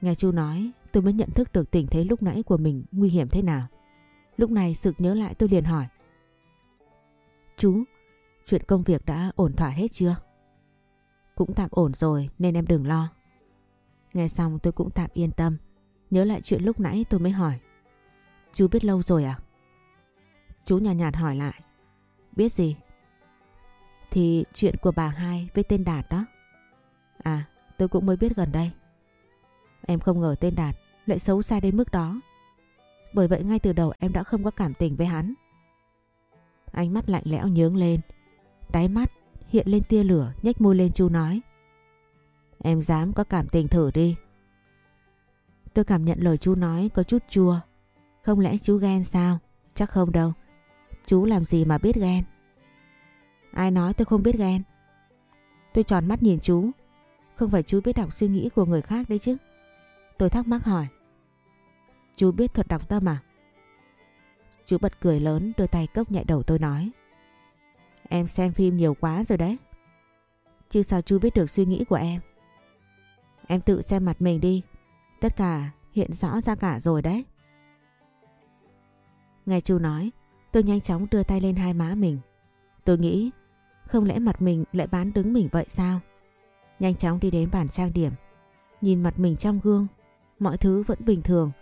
Nghe chú nói tôi mới nhận thức được tình thế lúc nãy của mình nguy hiểm thế nào. Lúc này sực nhớ lại tôi liền hỏi. Chú, chuyện công việc đã ổn thỏa hết chưa? Cũng tạm ổn rồi nên em đừng lo. Nghe xong tôi cũng tạm yên tâm. Nhớ lại chuyện lúc nãy tôi mới hỏi. Chú biết lâu rồi à? Chú nhàn nhạt, nhạt hỏi lại. Biết gì? Thì chuyện của bà hai với tên Đạt đó. À, tôi cũng mới biết gần đây. Em không ngờ tên Đạt lại xấu xa đến mức đó. Bởi vậy ngay từ đầu em đã không có cảm tình với hắn. Ánh mắt lạnh lẽo nhướng lên. Đáy mắt hiện lên tia lửa nhếch môi lên chú nói. Em dám có cảm tình thử đi. Tôi cảm nhận lời chú nói có chút chua. Không lẽ chú ghen sao? Chắc không đâu. Chú làm gì mà biết ghen? Ai nói tôi không biết ghen? Tôi tròn mắt nhìn chú. Không phải chú biết đọc suy nghĩ của người khác đấy chứ. Tôi thắc mắc hỏi. Chú biết thuật đọc tâm à? Chú bật cười lớn, đưa tay cốc nhạy đầu tôi nói. Em xem phim nhiều quá rồi đấy. Chứ sao chú biết được suy nghĩ của em? Em tự xem mặt mình đi. Tất cả hiện rõ ra cả rồi đấy. Nghe chú nói, tôi nhanh chóng đưa tay lên hai má mình. Tôi nghĩ, không lẽ mặt mình lại bán đứng mình vậy sao? Nhanh chóng đi đến bàn trang điểm. Nhìn mặt mình trong gương, mọi thứ vẫn bình thường.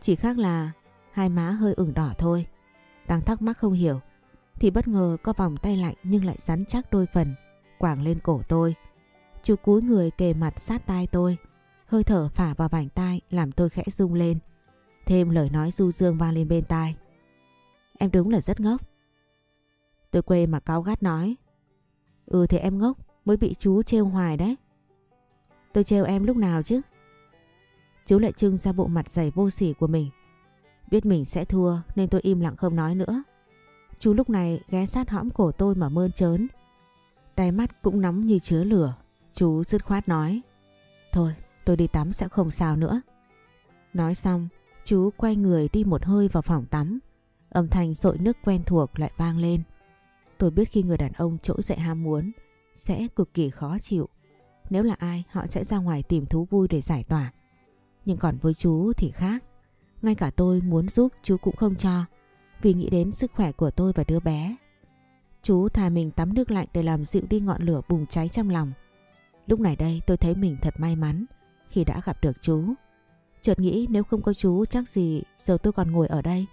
Chỉ khác là hai má hơi ửng đỏ thôi. Đang thắc mắc không hiểu, thì bất ngờ có vòng tay lạnh nhưng lại rắn chắc đôi phần, quảng lên cổ tôi. Chú cúi người kề mặt sát tai tôi, hơi thở phả vào vành tai làm tôi khẽ rung lên. Thêm lời nói du dương vang lên bên tai. Em đúng là rất ngốc. Tôi quê mà cáu gắt nói. Ừ thì em ngốc, mới bị chú trêu hoài đấy. Tôi trêu em lúc nào chứ? Chú lại trưng ra bộ mặt dày vô sỉ của mình. Biết mình sẽ thua nên tôi im lặng không nói nữa. Chú lúc này ghé sát hõm cổ tôi mà mơn trớn. Đáy mắt cũng nóng như chứa lửa. Chú dứt khoát nói. Thôi tôi đi tắm sẽ không sao nữa. Nói xong, Chú quay người đi một hơi vào phòng tắm. Âm thanh rội nước quen thuộc lại vang lên. Tôi biết khi người đàn ông trỗi dậy ham muốn, sẽ cực kỳ khó chịu. Nếu là ai, họ sẽ ra ngoài tìm thú vui để giải tỏa. Nhưng còn với chú thì khác. Ngay cả tôi muốn giúp, chú cũng không cho. Vì nghĩ đến sức khỏe của tôi và đứa bé. Chú thà mình tắm nước lạnh để làm dịu đi ngọn lửa bùng cháy trong lòng. Lúc này đây, tôi thấy mình thật may mắn khi đã gặp được chú. Chợt nghĩ nếu không có chú, chắc gì giờ tôi còn ngồi ở đây.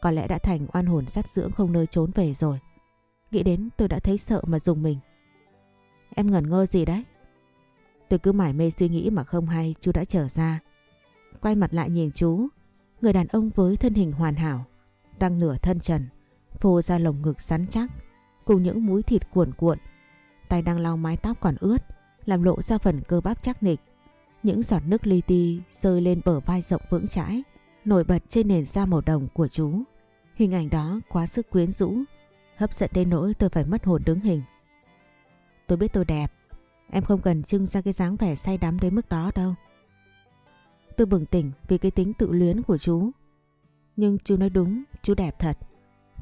Có lẽ đã thành oan hồn sát dưỡng không nơi trốn về rồi. Nghĩ đến tôi đã thấy sợ mà dùng mình. Em ngẩn ngơ gì đấy? Tôi cứ mải mê suy nghĩ mà không hay, chú đã trở ra. Quay mặt lại nhìn chú. Người đàn ông với thân hình hoàn hảo. Đang nửa thân trần. Phô ra lồng ngực sắn chắc. Cùng những múi thịt cuộn cuộn. Tay đang lau mái tóc còn ướt. Làm lộ ra phần cơ bắp chắc nịch. Những giọt nước li ti rơi lên bờ vai rộng vững chãi. Nổi bật trên nền da màu đồng của chú. Hình ảnh đó quá sức quyến rũ. Hấp dẫn đến nỗi tôi phải mất hồn đứng hình. Tôi biết tôi đẹp. Em không cần trưng ra cái dáng vẻ say đắm đến mức đó đâu. Tôi bừng tỉnh vì cái tính tự luyến của chú. Nhưng chú nói đúng, chú đẹp thật.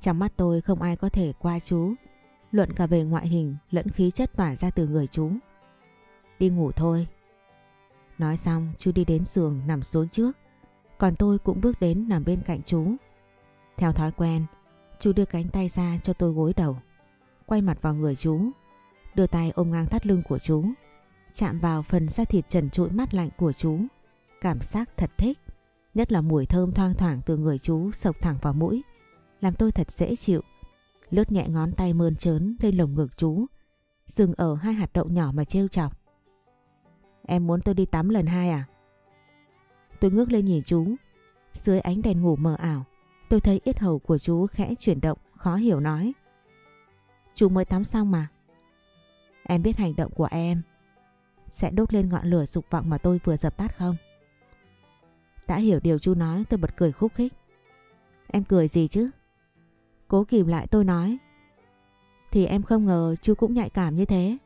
Trong mắt tôi không ai có thể qua chú. Luận cả về ngoại hình lẫn khí chất tỏa ra từ người chú. Đi ngủ thôi. Nói xong chú đi đến giường nằm xuống trước. Còn tôi cũng bước đến nằm bên cạnh chú. Theo thói quen, chú đưa cánh tay ra cho tôi gối đầu. Quay mặt vào người chú. Đưa tay ôm ngang thắt lưng của chú. Chạm vào phần da thịt trần trụi mát lạnh của chú. Cảm giác thật thích. Nhất là mùi thơm thoang thoảng từ người chú sộc thẳng vào mũi. Làm tôi thật dễ chịu. Lướt nhẹ ngón tay mơn trớn lên lồng ngực chú. Dừng ở hai hạt đậu nhỏ mà trêu chọc. Em muốn tôi đi tắm lần hai à? Tôi ngước lên nhìn chú. Dưới ánh đèn ngủ mờ ảo, tôi thấy yết hầu của chú khẽ chuyển động, khó hiểu nói. Chú mới tắm xong mà. Em biết hành động của em sẽ đốt lên ngọn lửa dục vọng mà tôi vừa dập tắt không? Đã hiểu điều chú nói tôi bật cười khúc khích. Em cười gì chứ? Cố kìm lại tôi nói. Thì em không ngờ chú cũng nhạy cảm như thế.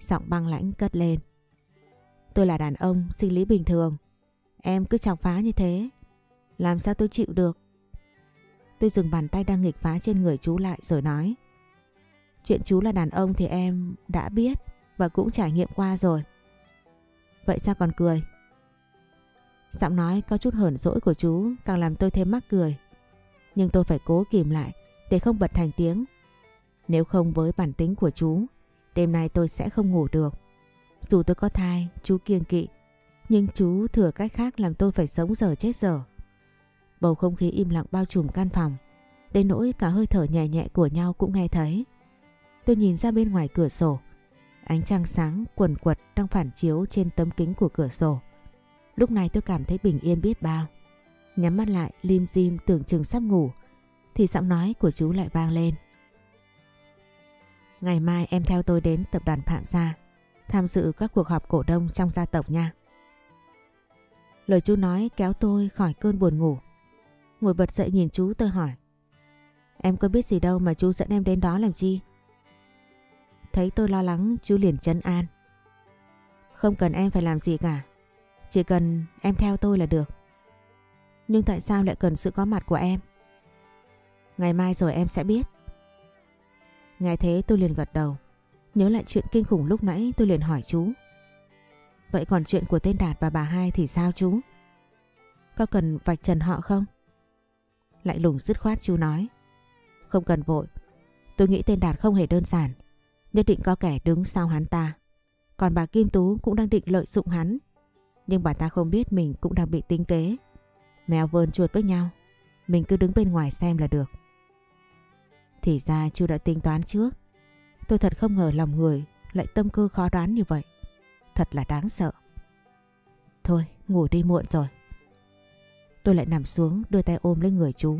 Giọng băng lãnh cất lên. Tôi là đàn ông, sinh lý bình thường. Em cứ chọc phá như thế. Làm sao tôi chịu được? Tôi dừng bàn tay đang nghịch phá trên người chú lại rồi nói. Chuyện chú là đàn ông thì em đã biết và cũng trải nghiệm qua rồi. Vậy sao còn cười? Giọng nói có chút hờn dỗi của chú càng làm tôi thêm mắc cười. Nhưng tôi phải cố kìm lại để không bật thành tiếng. Nếu không với bản tính của chú, đêm nay tôi sẽ không ngủ được. Dù tôi có thai, chú kiêng kỵ, nhưng chú thừa cách khác làm tôi phải sống giờ chết giờ. Bầu không khí im lặng bao trùm căn phòng, đến nỗi cả hơi thở nhẹ nhẹ của nhau cũng nghe thấy. Tôi nhìn ra bên ngoài cửa sổ, ánh trăng sáng quần quật đang phản chiếu trên tấm kính của cửa sổ. Lúc này tôi cảm thấy bình yên biết bao. Nhắm mắt lại lim dim tưởng chừng sắp ngủ, thì giọng nói của chú lại vang lên. Ngày mai em theo tôi đến tập đoàn Phạm Gia tham dự các cuộc họp cổ đông trong gia tộc nha. Lời chú nói kéo tôi khỏi cơn buồn ngủ. Ngồi bật dậy nhìn chú tôi hỏi. Em có biết gì đâu mà chú dẫn em đến đó làm chi? Thấy tôi lo lắng, chú liền chân an. Không cần em phải làm gì cả. Chỉ cần em theo tôi là được. Nhưng tại sao lại cần sự có mặt của em? Ngày mai rồi em sẽ biết. Nghe thế tôi liền gật đầu. Nhớ lại chuyện kinh khủng lúc nãy, tôi liền hỏi chú. Vậy còn chuyện của tên Đạt và bà hai thì sao chú? Có cần vạch trần họ không? Lại lùng dứt khoát chú nói. Không cần vội. Tôi nghĩ tên Đạt không hề đơn giản. Nhất định có kẻ đứng sau hắn ta. Còn bà Kim Tú cũng đang định lợi dụng hắn. Nhưng bà ta không biết mình cũng đang bị tính kế. Mèo vờn chuột với nhau. Mình cứ đứng bên ngoài xem là được. Thì ra chú đã tính toán trước. Tôi thật không ngờ lòng người lại tâm cơ khó đoán như vậy. Thật là đáng sợ. Thôi, ngủ đi muộn rồi. Tôi lại nằm xuống đưa tay ôm lấy người chú.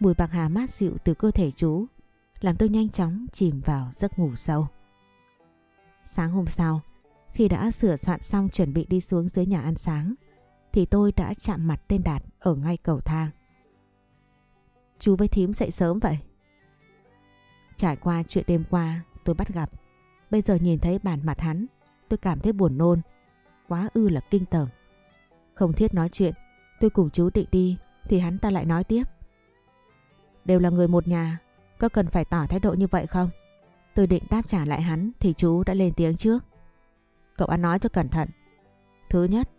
Mùi bạc hà mát dịu từ cơ thể chú làm tôi nhanh chóng chìm vào giấc ngủ sâu. Sáng hôm sau, khi đã sửa soạn xong chuẩn bị đi xuống dưới nhà ăn sáng, thì tôi đã chạm mặt tên Đạt ở ngay cầu thang. Chú với thím dậy sớm vậy? Trải qua chuyện đêm qua, tôi bắt gặp. Bây giờ nhìn thấy bản mặt hắn, tôi cảm thấy buồn nôn. Quá ư là kinh tởm. Không thiết nói chuyện, Tôi cùng chú định đi thì hắn ta lại nói tiếp. Đều là người một nhà, có cần phải tỏ thái độ như vậy không? Tôi định đáp trả lại hắn thì chú đã lên tiếng trước. Cậu ăn nói cho cẩn thận. Thứ nhất,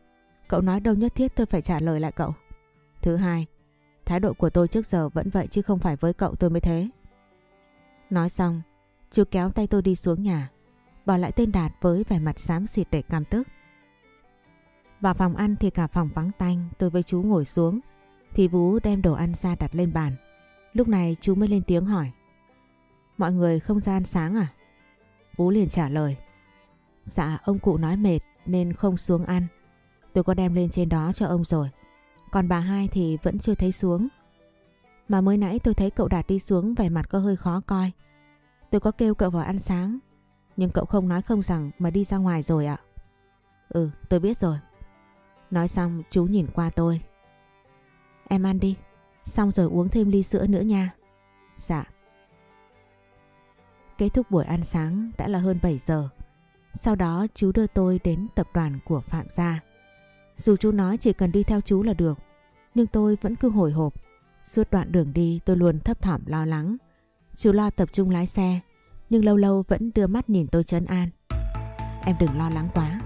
cậu nói đâu nhất thiết tôi phải trả lời lại cậu. Thứ hai, thái độ của tôi trước giờ vẫn vậy chứ không phải với cậu tôi mới thế. Nói xong, chú kéo tay tôi đi xuống nhà, bỏ lại tên Đạt với vẻ mặt xám xịt để cảm tức. Vào phòng ăn thì cả phòng vắng tanh, tôi với chú ngồi xuống, thì vũ đem đồ ăn ra đặt lên bàn. Lúc này chú mới lên tiếng hỏi. Mọi người không ra ăn sáng à? vũ liền trả lời. Dạ ông cụ nói mệt nên không xuống ăn. Tôi có đem lên trên đó cho ông rồi. Còn bà hai thì vẫn chưa thấy xuống. Mà mới nãy tôi thấy cậu Đạt đi xuống vẻ mặt có hơi khó coi. Tôi có kêu cậu vào ăn sáng. Nhưng cậu không nói không rằng mà đi ra ngoài rồi ạ. Ừ tôi biết rồi. Nói xong chú nhìn qua tôi. Em ăn đi. Xong rồi uống thêm ly sữa nữa nha. Dạ. Kết thúc buổi ăn sáng đã là hơn 7 giờ. Sau đó chú đưa tôi đến tập đoàn của Phạm Gia. Dù chú nói chỉ cần đi theo chú là được, nhưng tôi vẫn cứ hồi hộp. Suốt đoạn đường đi tôi luôn thấp thỏm lo lắng. Chú lo tập trung lái xe, nhưng lâu lâu vẫn đưa mắt nhìn tôi trấn an. Em đừng lo lắng quá.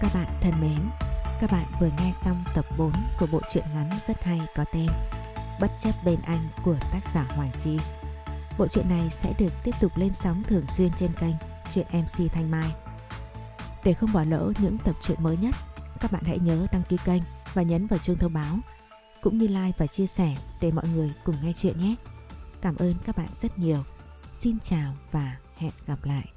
Các bạn thân mến, các bạn vừa nghe xong tập 4 của bộ truyện ngắn rất hay có tên Bất chấp bên anh của tác giả Hoàng Chi. Bộ truyện này sẽ được tiếp tục lên sóng thường xuyên trên kênh Chuyện MC Thanh Mai. Để không bỏ lỡ những tập truyện mới nhất, các bạn hãy nhớ đăng ký kênh và nhấn vào chuông thông báo, cũng như like và chia sẻ để mọi người cùng nghe chuyện nhé. Cảm ơn các bạn rất nhiều. Xin chào và hẹn gặp lại.